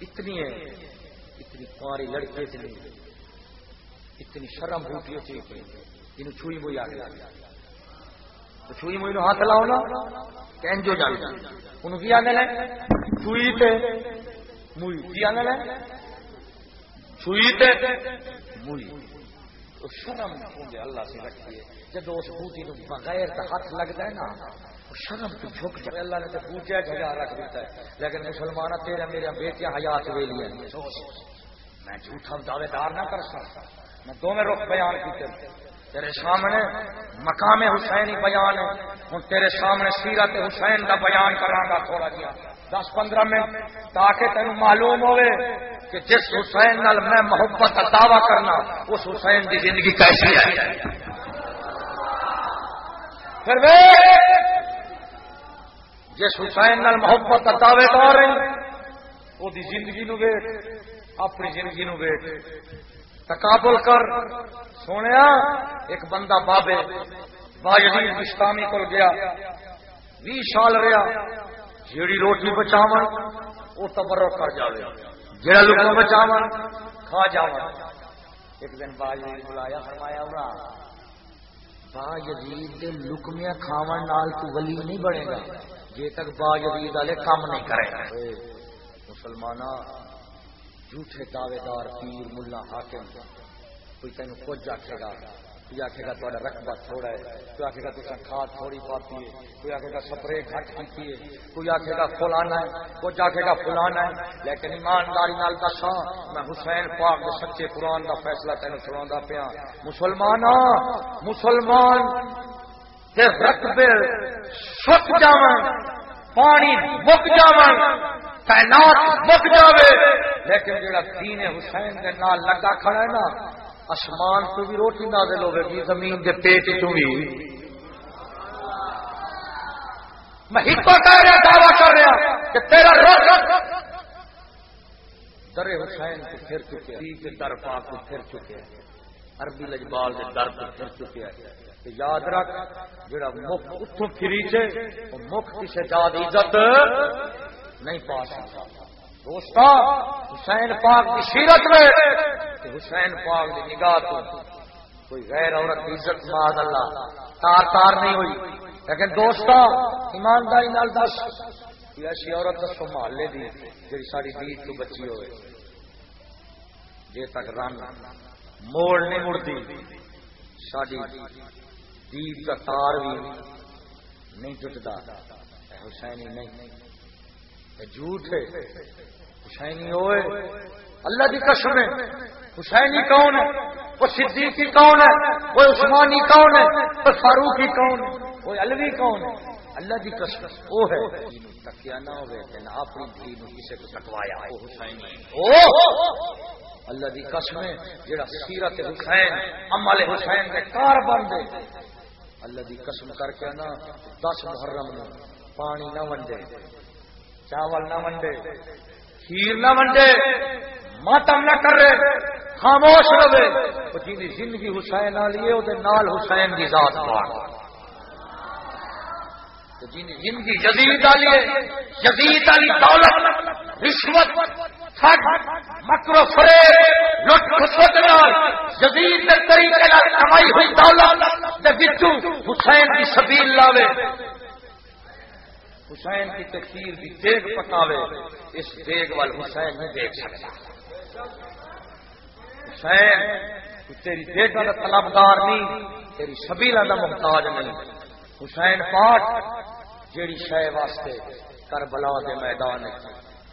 اتنی ہے، اتنی کاری لڑکی اتنی اتنی شرم ہوتی ہے جنہوں چھوئی ہوئی آ گیا چھوئی موئی ہاتھ لاؤ نا کینجو جان انہوں کی آنے لیں چھوئی تے موئی۔ کی آنے لیں چھوئی تے موئی۔ تو شرم ہوں اللہ سے رکھیے۔ جب اس بوٹی نو بغیر ہاتھ لگتا ہے نا شرم تو جھک جائے۔ اللہ نے تو پوچھا جگہ رکھ دیتا ہے۔ لیکن مسلمان تیرا میرا بیٹیاں حیات وے لیا میں جھوٹا دعوے دار نہ کر سکتا۔ میں دو میں رخ بیان کی تیرے سامنے مقام حسین ہی بیان ہے۔ ہوں تیرے سامنے سیرت حسین کا بیان کرا تھوڑا جہا دس پندرہ منٹ تاکہ تین معلوم ہوئے کہ جس حسین نال میں محبت کا دعوی کرنا، اس حسین کی زندگی کیسی ہے۔ پھر جس حسین نال محبت کا دعوے دار وہ زندگی نو ویٹ اپنی زندگی نو ویٹ تقابل کر سونے ایک بندہ بابے، باجدید بستامی کو گیا بھی سال رہا جیڑی روٹی بچاو وہ تبرک کر جائے جڑا لکم بچاو کھا جا ایک دن باجدید بلایا، فرمایا ہوا با یزید لکمیا کھاون نال تو ولی نہیں بنے گا، جے تک با یزید والے کام نہیں کرے۔ گا مسلمان جھوٹے دعوے دار پیر، ملا حاکم کوئی تین کچھ آخے گا، کوئی آخے گا تا رقبہ تھوڑا ہے، کوئی آخے گا تصا کھاد تھوڑی پاتی ہے، کوئی آخے گا سپرے گھٹ کی ہے، کوئی آخے گا فلانا ہے، کچھ آخے گا فلانا ہے۔ لیکن ایمانداری نال دسا میں حسین پاک کے سچے قرآن کا فیصلہ تین سنا پیا۔ مسلمان مسلمان رقبے سک جا پانی مک جا تعینات مک جاوے۔ لیکن جڑا تین حسین کے نال لگا کھڑا ہے نا آسمان کو بھی روٹی نازل ہوے گی، زمین کے پیٹ چ بھی۔ میں کہہ رہا، دعوی کر رہا کہ تیرا روز در حسین کو پھر چکے ہیں در پاک کو پھر چکے ہیں عربی لجبال کے در کو پھر چکے ہیں یاد رکھ، جڑا مکھ اتوں پھری چے مکھ کسی جاد عزت نہیں پا سکتا۔ دوستا حسین پاک کی سیرت میں حسین پاک کی نگاہ تو کوئی غیر عورت کی عزت ماد اللہ، تار تار نہیں ہوئی۔ لیکن دوستا ایمانداری نال دس ایسی عورت دسو محلے دی جی ساری دید تو بچی ہوئے۔ جی تک رن، موڑ نہیں مڑتی۔ ساری دید کا تار بھی نہیں ٹوٹتا۔ حسینی نہیں۔ جھوٹ ہے۔ حسینی ہوئے۔ اللہ کی قسم ہے۔ حسینی کون ہے؟ وہ صدیقی کون ہے؟ وہ عثمانی کون ہے؟ وہ فاروقی کون ہے؟ وہ الوی کون ہے؟ اللہ کی قسم وہ ہے۔ تکیا نہ ہوئے نہ اپنی دھی کسی کو کٹوایا وہ حسینی اللہ کی قسم ہے۔ جڑا سیرت حسین، عمل حسین کے کار بن دے اللہ کی قسم کر کے نا، دس محرم پانی نہ ونڈے۔ چاول نہ ونڈے۔ کھیر نہ ونڈے، ماتم نہ کرے، خاموش رہے۔ وہ جی زندگی حسین والی ہے نال حسین کی ذات جن جی زندگی جدید والی ہے۔ جدید والی دولت، رشوت مکرو فرے لٹ خسوت جدید طریقے کمائی ہوئی دولت حسین کی سبیل لاوے۔ حسین کی تقریر کی دیکھ پکاوے، اس دیکھ وال حسین نہیں دیکھ سکتا۔ حسین تیری دیکھ کا طلبدار نہیں، تیری سبیلا کا محتاج نہیں۔ حسین پاٹ جیڑی شہ واسطے کربلا دے میدان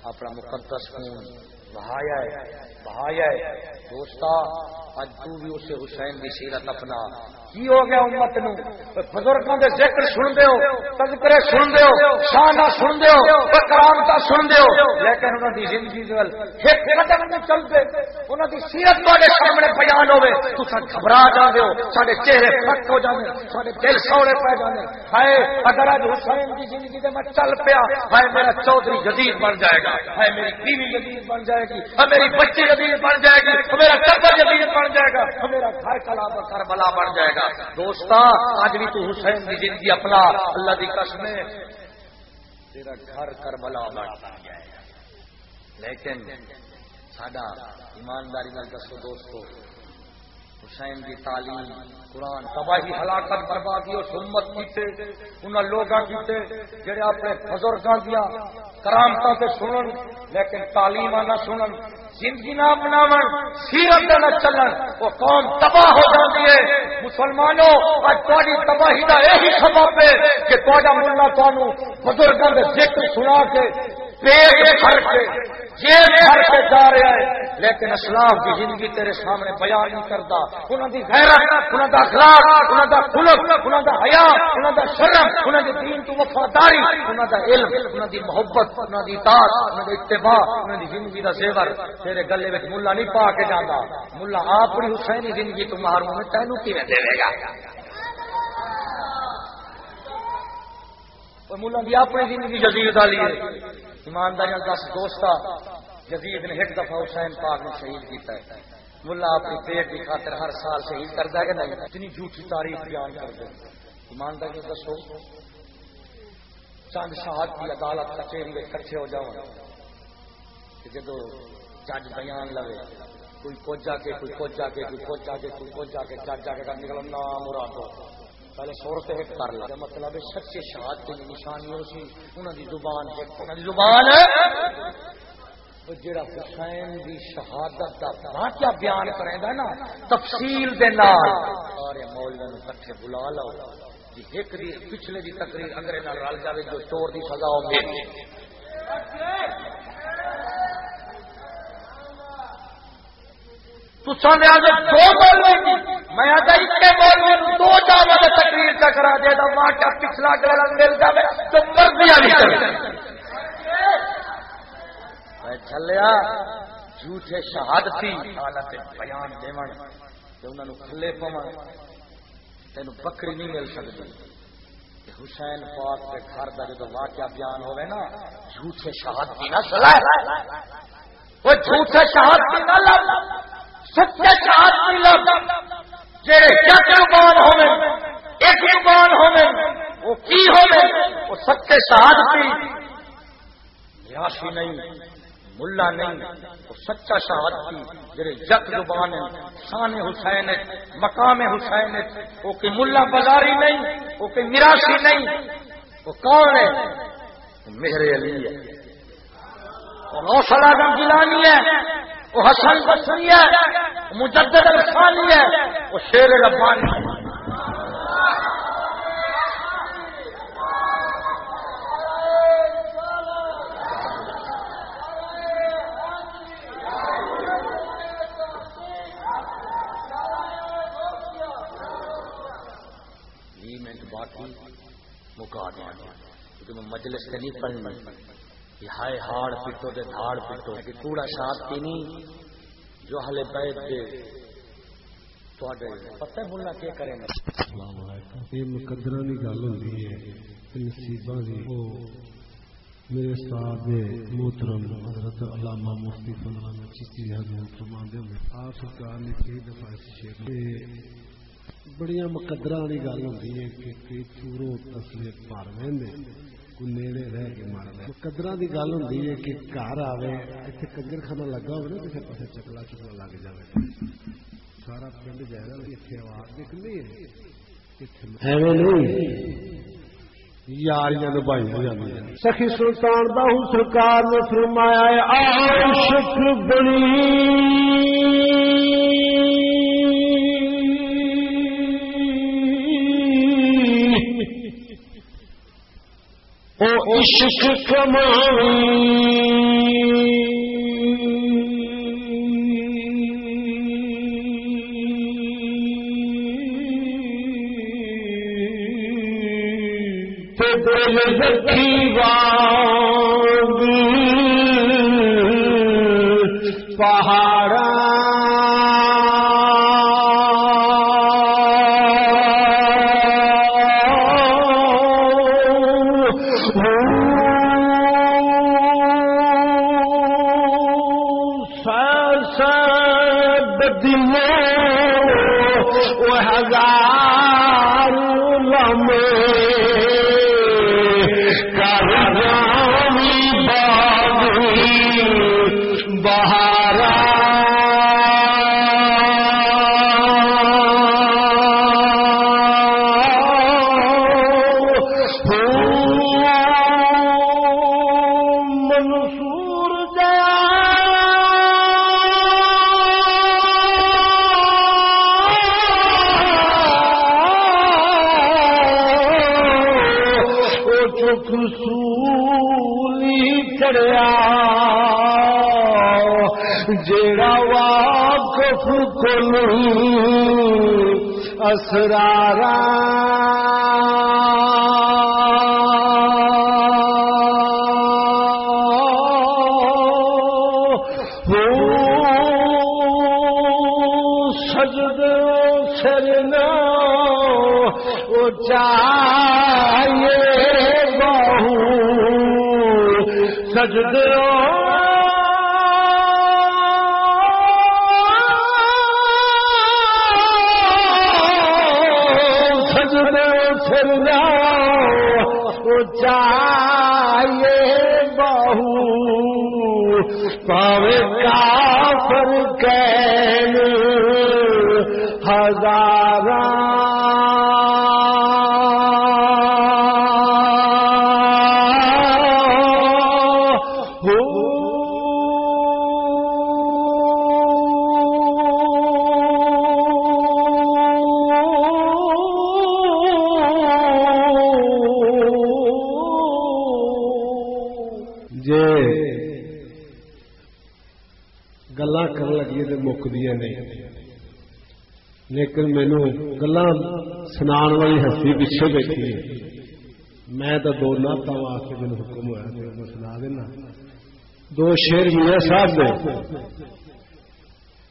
اپنا مقدس خون بہایا ہے بہایا ہے۔ دوستا اج تو بھی اسے حسین کی سیرت اپنا کی ہو گیا امت نو۔ بزرگوں کے ذکر سن دے ہو، تذکرے سن دے ہو، شانہ سن دے ہو کرامتا سن دے ہو۔ لیکن انہوں دی زندگی ایک قدم چلتے۔ انہوں دی سیرت تواڈے سامنے بیان ہوے تساں گھبرا جاندے ہو، ساڈے چہرے پھٹ ہو جاندے ساڈے دل سوڑے پے جاندے ہائے اگر اج حسین دی زندگی دے میں چل پیا۔ ہائے، میرا چودھری جدید بن جائے گا۔ ہائے، میری بیوی جدید بن جائے گی۔ میری بچی جدید بن جائے گی۔ میرا قبر جدید بن جائے گا۔ میرا گھر کلا کربلا بن جائے گا۔ دوست اج بھی تو حسین کی زندگی اپنا، اللہ کی قسم تیرا گھر کربلا بن لیکن ساڈا ایمانداری دسو دوستو حسین کی تعلیم، قرآن، تباہی، ہلاکت، بربادی اور سمت کیتے انہوں لوگ کیتے جڑے اپنے بزرگوں دیا کرامتوں سے سنن، لیکن تعلیم نہ سنن، زندگی نہ اپناو سیرت نہ چلن، وہ قوم تباہ ہو جاتی ہے۔ مسلمانوں اج تاری تباہی کا یہی سبب ہے کہ تا ملنا تمہوں بزرگوں کے ذکر سنا کے پیٹ بھر کے جیل بھر کے جا رہا ہے۔ لیکن اسلام کی زندگی تیرے سامنے بیان نہیں کرتا۔ انہوں کی غیرت، انہوں کا اخلاق، انہوں کا خلق، انہوں کا حیا، انہوں کا شرم، انہوں کے دین تو وفاداری، انہوں کا علم، انہوں کی محبت، انہوں کی اطاعت، انہوں کا اتباع، انہوں کی زندگی کا زیور۔ تیرے گلے میں ملا نہیں پا کے جانا ملا اپنی حسینی زندگی تو محروم میں تینوں کی دے گا؟ ملا کی اپنی زندگی جدید والی ہے ایمانداری دس دوست جدید نے ایک دفعہ حسین پاک نے شہید کیتا ہے۔ ملا اپنی پیٹ کی خاطر ہر سال شہید کرتا ہے کہ نہیں؟ اتنی جھوٹی تاریخ بیان کر دے ایمانداری دسو۔ چند شاہد کی عدالت کچہری کٹھے ہو جاؤ جدو جج بیان لگے کوئی کچھ جا کے، کوئی کچھ جا کے، کوئی کچھ جا کے، کوئی کچھ جا کے، جج جا کے نکل نام مراد پہلے صورت ایک کر لیا مطلب سچے شہاد کی نشانی ہو سی انہوں کی زبان زبان جڑا حسین دی شہادت دا واقعہ بیان کرے گا نا، تفصیل دے نال۔ سارے مولوی کٹھے بلا لو جی ایک دی پچھلے دی تقریر انگریز نال رل جاوے، جو چور دی سزا ہو گئی تو سامنے آگے دو مولوی کی میں آگے اکے مولوی دو جاوے تقریر کا تکرا دے دا واقعہ پچھلا گلن مل جاوے تو مرضی آلی کرے چلیا۔ جھوٹے شہادتی حالت بیان دیون تے انہاں نو کھلے پون تینو بکری نہیں مل سکتی حسین پاک کے گھر کا جب واقعہ بیان ہوئے نا، جھوٹے شہادتی نہ سلا۔ وہ جھوٹے شہادتی نہ سچے شہادتی لگ جڑے یک زبان ہوے ایک زبان ہوے وہ کی ہوے وہ سچے شہادتی نیاشی نہیں، ملا نہیں، وہ سچا شہاد تھی جڑے یک زبان شان حسین مقام حسین وہ کہ ملا بازاری نہیں، وہ کہ میراشی نہیں۔ وہ کون ہے؟ میرے علی ہے۔ وہ نوسل آدم گلانی ہے۔ وہ حسن بسری ہے مجدد الفانی ہے، وہ شیر ربانی ہے۔ باقی مکا دیا کیونکہ میں مجلس سے نہیں پڑھنی ہائے ہاڑ پیٹو دے دھاڑ پیٹو کہ کوڑا شاد پینی جو ہلے بیت دے۔ پتہ بولنا کیا کریں گے یہ مقدرہ کی گل ہوتی ہے نصیبہ دی وہ میرے استاد محترم حضرت علامہ مفتی فلانا چشتی حضرت فرما دے آپ سرکار نے کئی دفعہ اس شیر بڑی مقدر والی گل ہوتی ہے کہ کئی چوروں چورو تسلے مار کوئی نیڑے رہ کے مقدر کی گل ہے کہ گھر آئے اتنے کنجر خانہ لگا ہو کسی پاس چکلا چکلا لگ جائے سارا پنڈ جائے اتنے آواز نکلنی ہے یاریاں نبھائی سخی سلطان باہو سرکار نے فرمایا عاشق بنی عشق کمائی سجد پیچھے بیٹھی ہے۔ میں تو دو نعت آ کے میرے حکم ہوا میں سنا دینا۔ دو شیر میاں صاحب نے۔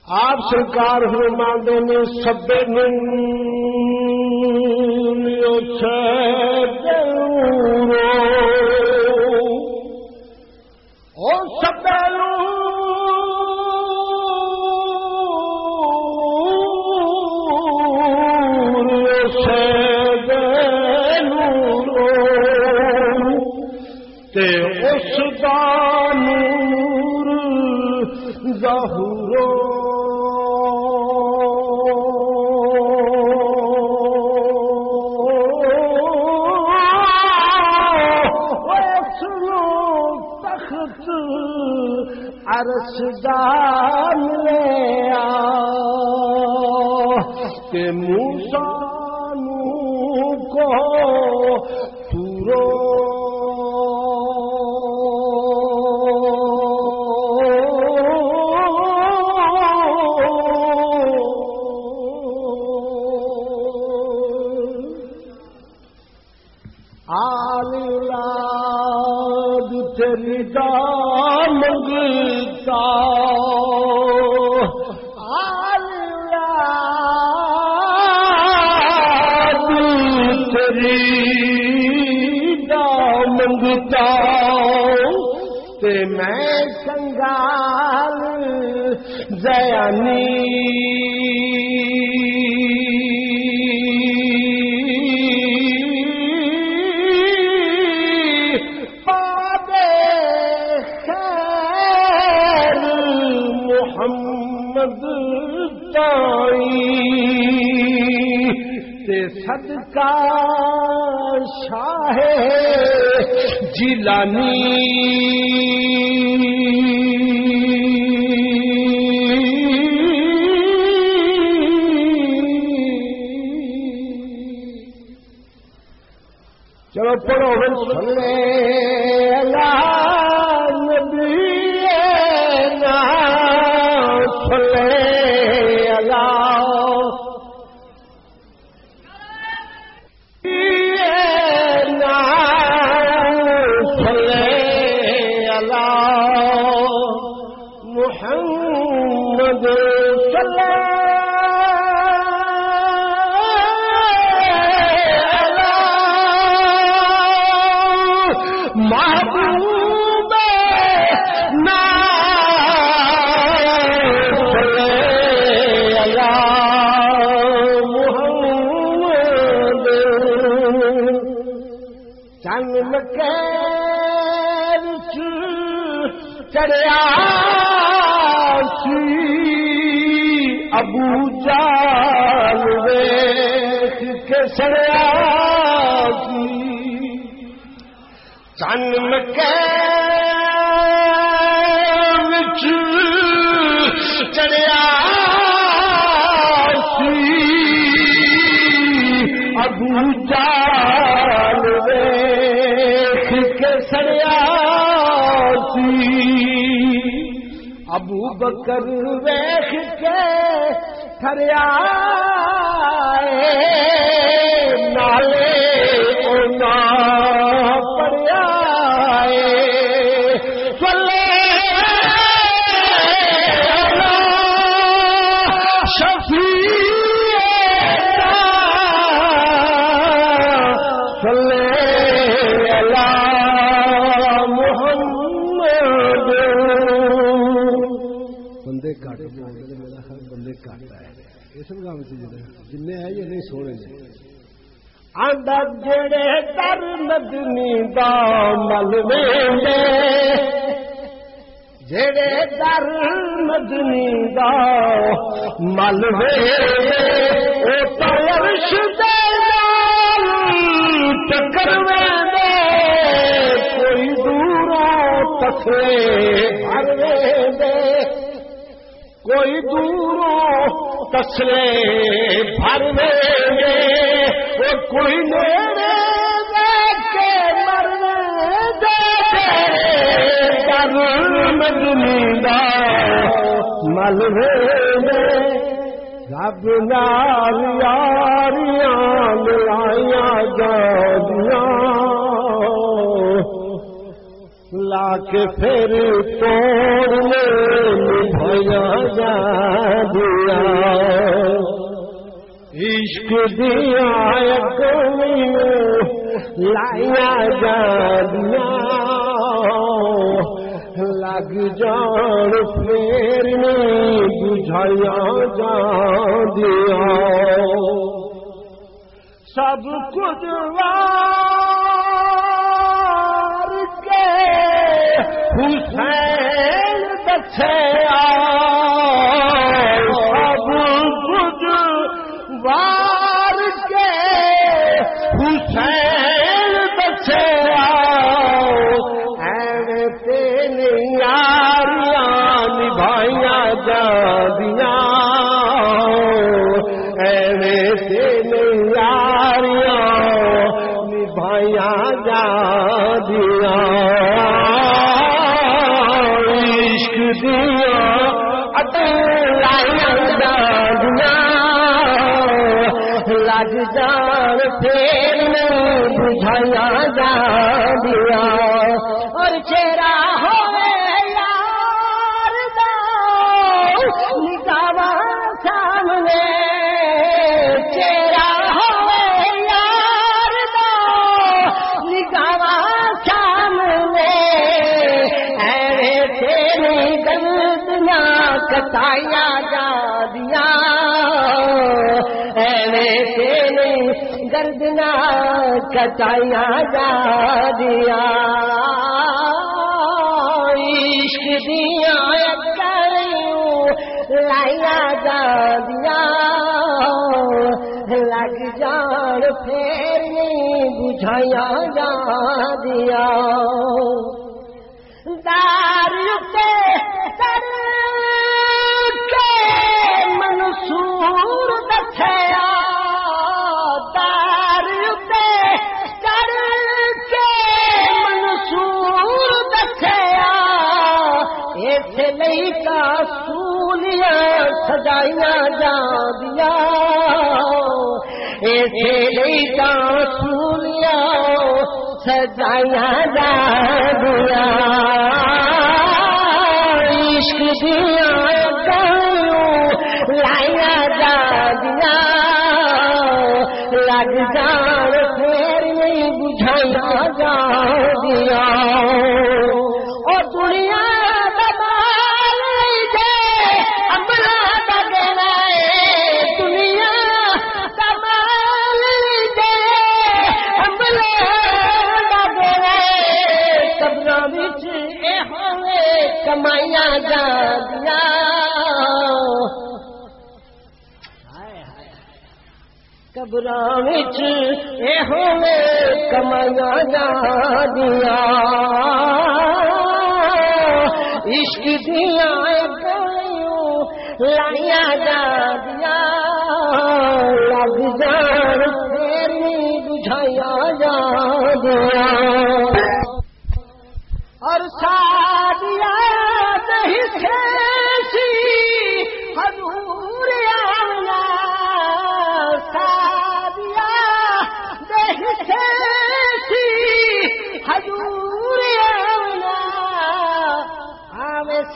آپ سرکار فرماندے نے سبے سبے رسدان لیا کہ موسان کو پورو تیری دامگ منگتا میں کنگال جیانی شاہ جیلانی۔ چلو پڑھو۔ کر ویخ کے تھریا ادب جڑے در مدنی دا مل وے جڑے در مدنی دا مل وے پرش دے چکر وے کوئی دوروں تسلے ہر دے کوئی دوروں تسلے بھر دے کوئی میرے کے مرنے مدنی دا مل رب نار یاریاں لائیاں جادیاں لا کے پھر توڑ دیا عشق دیا لایا جانیا لگ جان پھر بجھایا جان دیا سب کچھ کے حسین بچیا جان پھر کٹایا جا دیا عشق دیا لایا جا دیا لگ جان پھر نہیں بجھایا جا دیا سجائیا جا دیا ایسے کا سولیا سجائیا جا دیا عشق دیا لایا جا دیا لگ جان پھر نہیں بجھایا جا دیا کمائیا جا دیا قبر کمائیا جا دیا عشق دیا لایا جا دیا لگ جان۔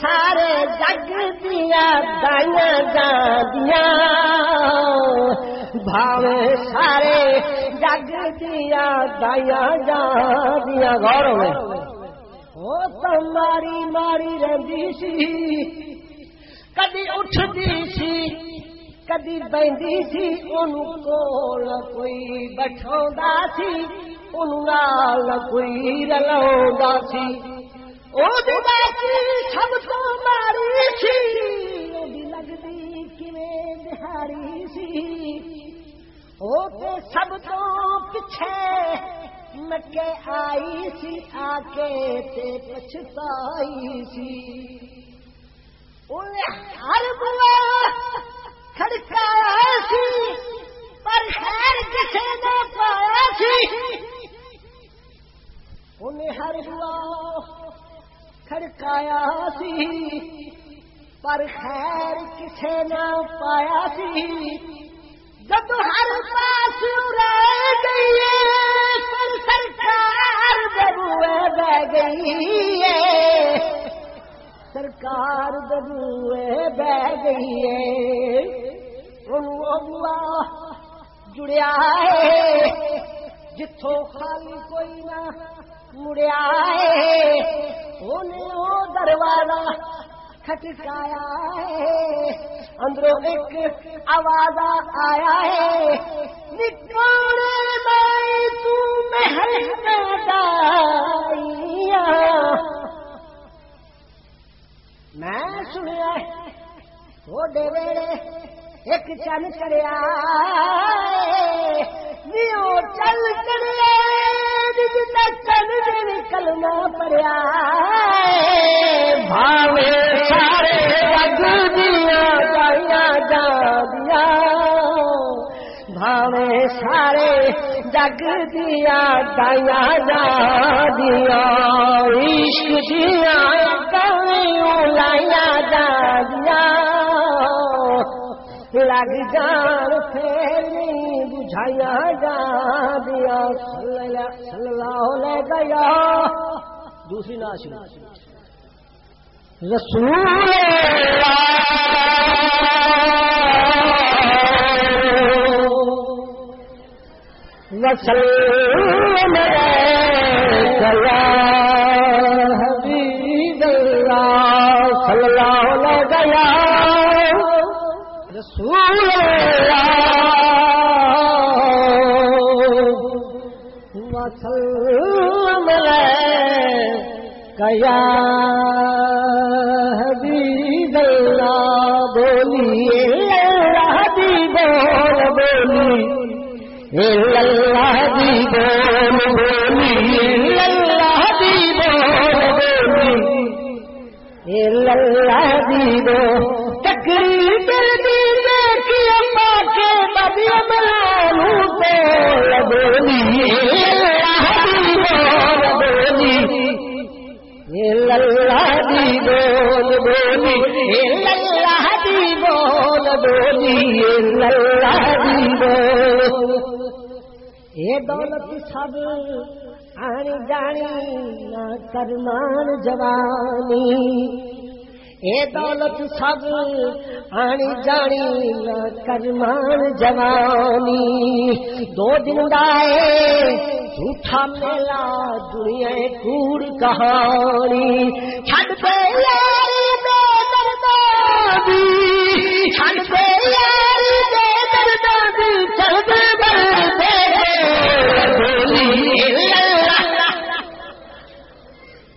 ہمیں سارے جگ دیا دائیا جا دیا بھاوے سارے جگ دیا دائیا جا دیا گور میں ماری ماری رہی سی کدی اٹھتی سی کدی بہندی سی ان کول کوئی بٹھا سی ان کوئی رلا سی سب تو ماری سی لگتی سی وہ سب تو پچھے مکے آئی سی آ کے پچھتائی سی ہر بلا کھڑکایا سی پر خیر کسی نے پایا سی انہیں ہر بلا کھڑکایا سی، پر خیر کسی نے پایا سی۔ جب ہر پاس رہ گئی پر سرکار ببوئے بہ گئی سرکار ببوئے بہ گئی ہے جڑیا ہے۔ جتوں خالی کوئی نہ مڑیا دروازہ کھٹکایا ہے اندروں ایک آواز آیا ہے نکوڑے تو محل میں سنیا وہ ڈیڑے ایک چل چڑیا چل چڑیا کلمہ پڑیا بھاوے سارے جگ دیا جائیا جا دیا بھاوے سارے جگ دیا گایا جا دیا عشق دیا لائیا جا لگ جان پھر نہیں بجھایا جا، دیا اللہ لے گیا۔ دوسری ناش رسول وسل گیا حبیب اللہ، صلی اللہ وسلم کیا یہ دولت سب آنی جانی نہ کرمان جوانی اے دولت سب آنی جانی کرمان جوانی۔ دو دن دائے جھوٹا میلا دنیا کوڑ کہانی۔ چھٹ پہ یاری بے دردادی چھٹ پہ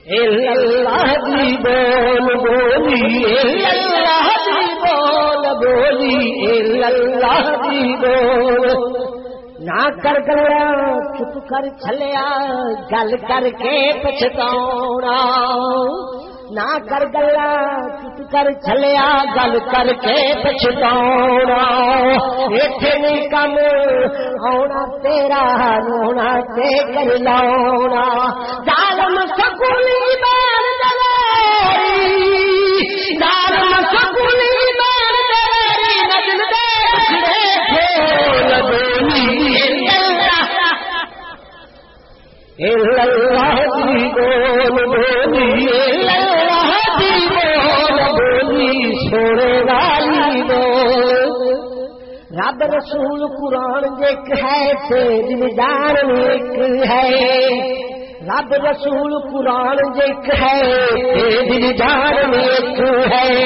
اللہ دی بول بولی، اللہ دی بول بولی، اللہ دی بول۔ نہ کر گلا، چپ کر چلیا گل کر کے پچھتا نہ کر گلا چپ کر چلیا گل کر کے پچھتا اتنے نہیں کم آنا تیرا رونا تے کر لاؤنا ظالم سکولی بار دلائی ظالم سکولی بار دلائی نجم دے اللہ کی بول بولی رب رسول قرآن ایک ہے تیز جان ایک ہے۔ رب رسول قرآن ایک ہے تیز جان ایک ہے۔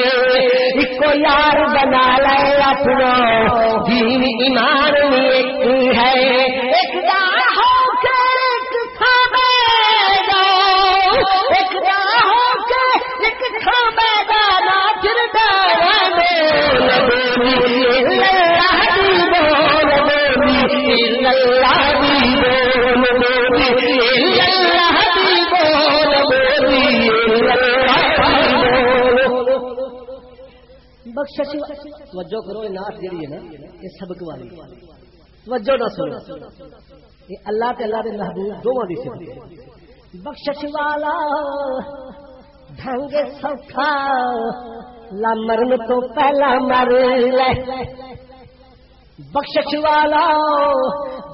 ایک کو یار بنا لے اپنا دین ایمان ایک بخشش، توجہ کرو، یہ نعت جڑی ہے نا، یہ سبق والی توجہ نہ سنو۔ یہ اللہ تے اللہ دے محبوب دونوں دی صفت ہے۔ بخشش والا، ڈھنگ سوکھا، لا مرن تو پہلا مر لے۔ بخشش والا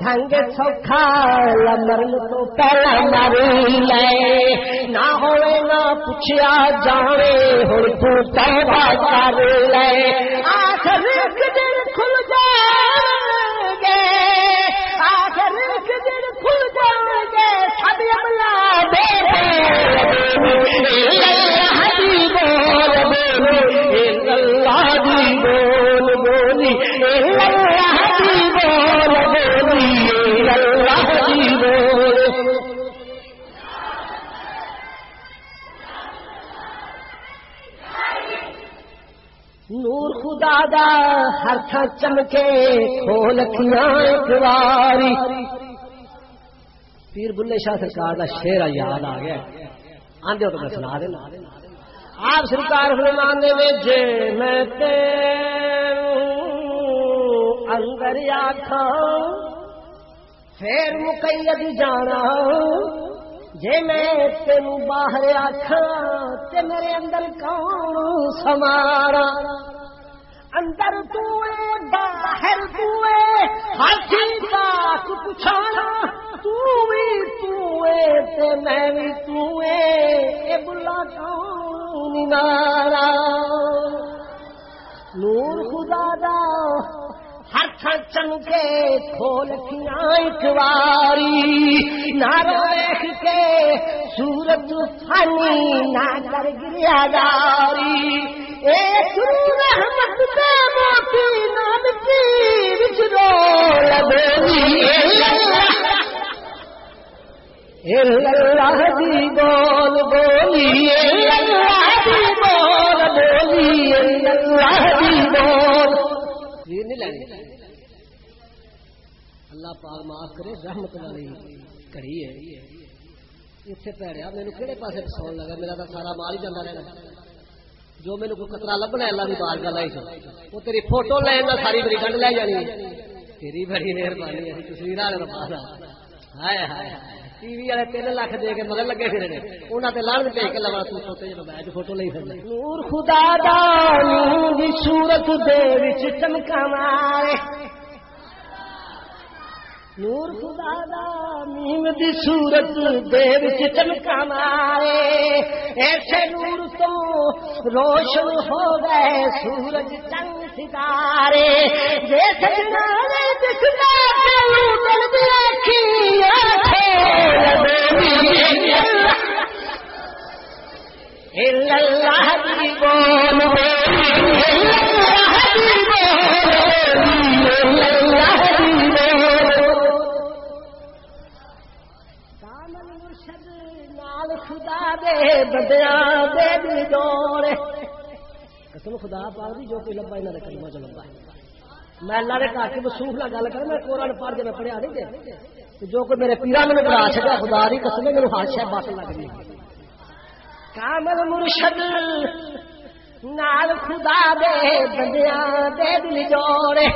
ڈھنگ سوکھا لا مرن تو پہلا مر لے۔ نہ ہوئے نہ پوچھیا جانے ہن تو توبہ کر لے۔ آخر ایک دن کھل جائیں گے آخر ایک دن کھل جائیں گے سب عملہ دے اللہ دی بول نور ہر تھا چمکے کھول کھیاں پیر بلے شاہ سرکار دا شیر یاد آ گیا۔ آندے ہو تو میں سنا دینا۔ آپ سرکار فرمانے میں جے میں تیروں اندر آکھاں، پھر مقید جانا۔ جے میں تینو باہر آکھاں، تے میرے اندر کون سمارا اندر تو اے باہر تو اے ہاتھی پاک پچھانا، تو بھی تو اے تے میں بھی تو اے اے بلا کون نارا؟ نور خدا دا ہر ہاتھ چمکے، کھول کھیاں ایک واری۔ نارا دیکھ کے سورج فانی نہ کر گریا جاری اے سور رحمت دے موتی نام کی وچ رول اللہ دی بول بولی اللہ دی بول بولی اللہ دی بول۔ یہ نہیں لینی۔ اللہ پاک معاف کرے، رحمت والی کڑی ہے۔ اتنے پیڑیا میرے کہڑے پاسے سون لگا؟ میرا تو سارا مال ہی جانا رہنا۔ جو میرے کو کترا لبنا اللہ کی بار گل آئی وہ تیری فوٹو لینا ساری میری گنڈ لے جانی۔ تیری بڑی مہربانی ہے تصویر والے پاس ہائے ہائے ٹی وی والے تین لاکھ دے کے مگر لگے پھر انہوں نے لڑ پہ کے لگا تو سوتے جب میں فوٹو لے پھر نور خدا دا نور دی صورت دے وچ چمکا مارے۔ نور خدا دا میم دی صورت دے وچ چمکا مارے ایسے نور تو روشن ہو گئے، سورج چند ستارے۔ جے سجنا نے دکھنا چلو دل دی اکھی اللہ دی بول اللہ دی بول اللہ دی بول نال خدا دے بدیاں دے دی جوڑے قسم خدا پاک دی جو کوئی لبا انہاں دے کلمہ چ لبا میں اللہ دے گھر کے وصوف نال گل کر میں قرآن پڑھ کے میں پڑھیا نہیں دے جو کوئی میرے پیرا نے پڑھا چھڈیا خدا دی قسم میرے ہاتھ شے بات لگ گئی۔ کامل مرشد۔ نال خدا دے بندیاں دے دل جوڑے۔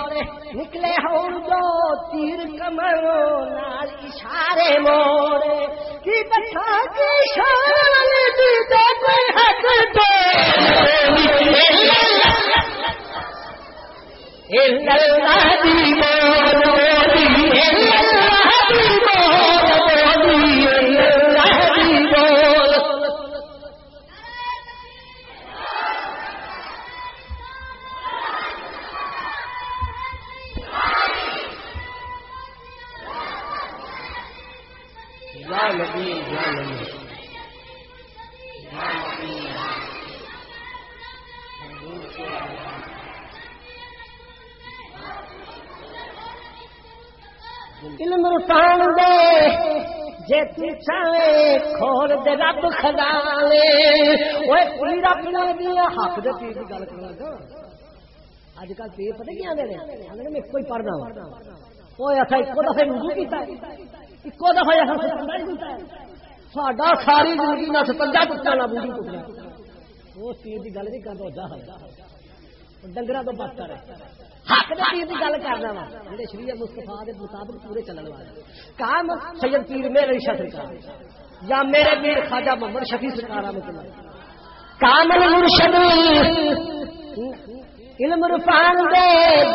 نکلے ہون جو تیر کمر نال اشارے موڑے کی بچا کی اشارے دی دے کوئی حق دے۔ اللہ دی بول بولی اللہ علم رسان دے جے تو کھول دے رب خزانے اوے پوری رب نے دی حق دے پیر دی گل کرنا لگا اج کل پیر پتہ کی آندے نے آندے نے میں کوئی پڑھنا اوے اسا ایک دفعہ وضو کیتا ہے ایک دفعہ اسا سجدہ کیتا ساڈا ساری زندگی نہ ستنجا ٹوٹنا نہ وضو ٹوٹنا وہ پیر دی گل نہیں کردا جاہل ڈنگراں تو بات کر حق دے پیر دی گل کرنا وا۔ جڑے شریعت مصطفیٰ دے مطابق پورے چلن والے کام سید پیر میرے رشا سرکار یا میرے پیر خواجہ محمد شفیع سرکار رحمۃ اللہ کامل مرشد علم رفان دے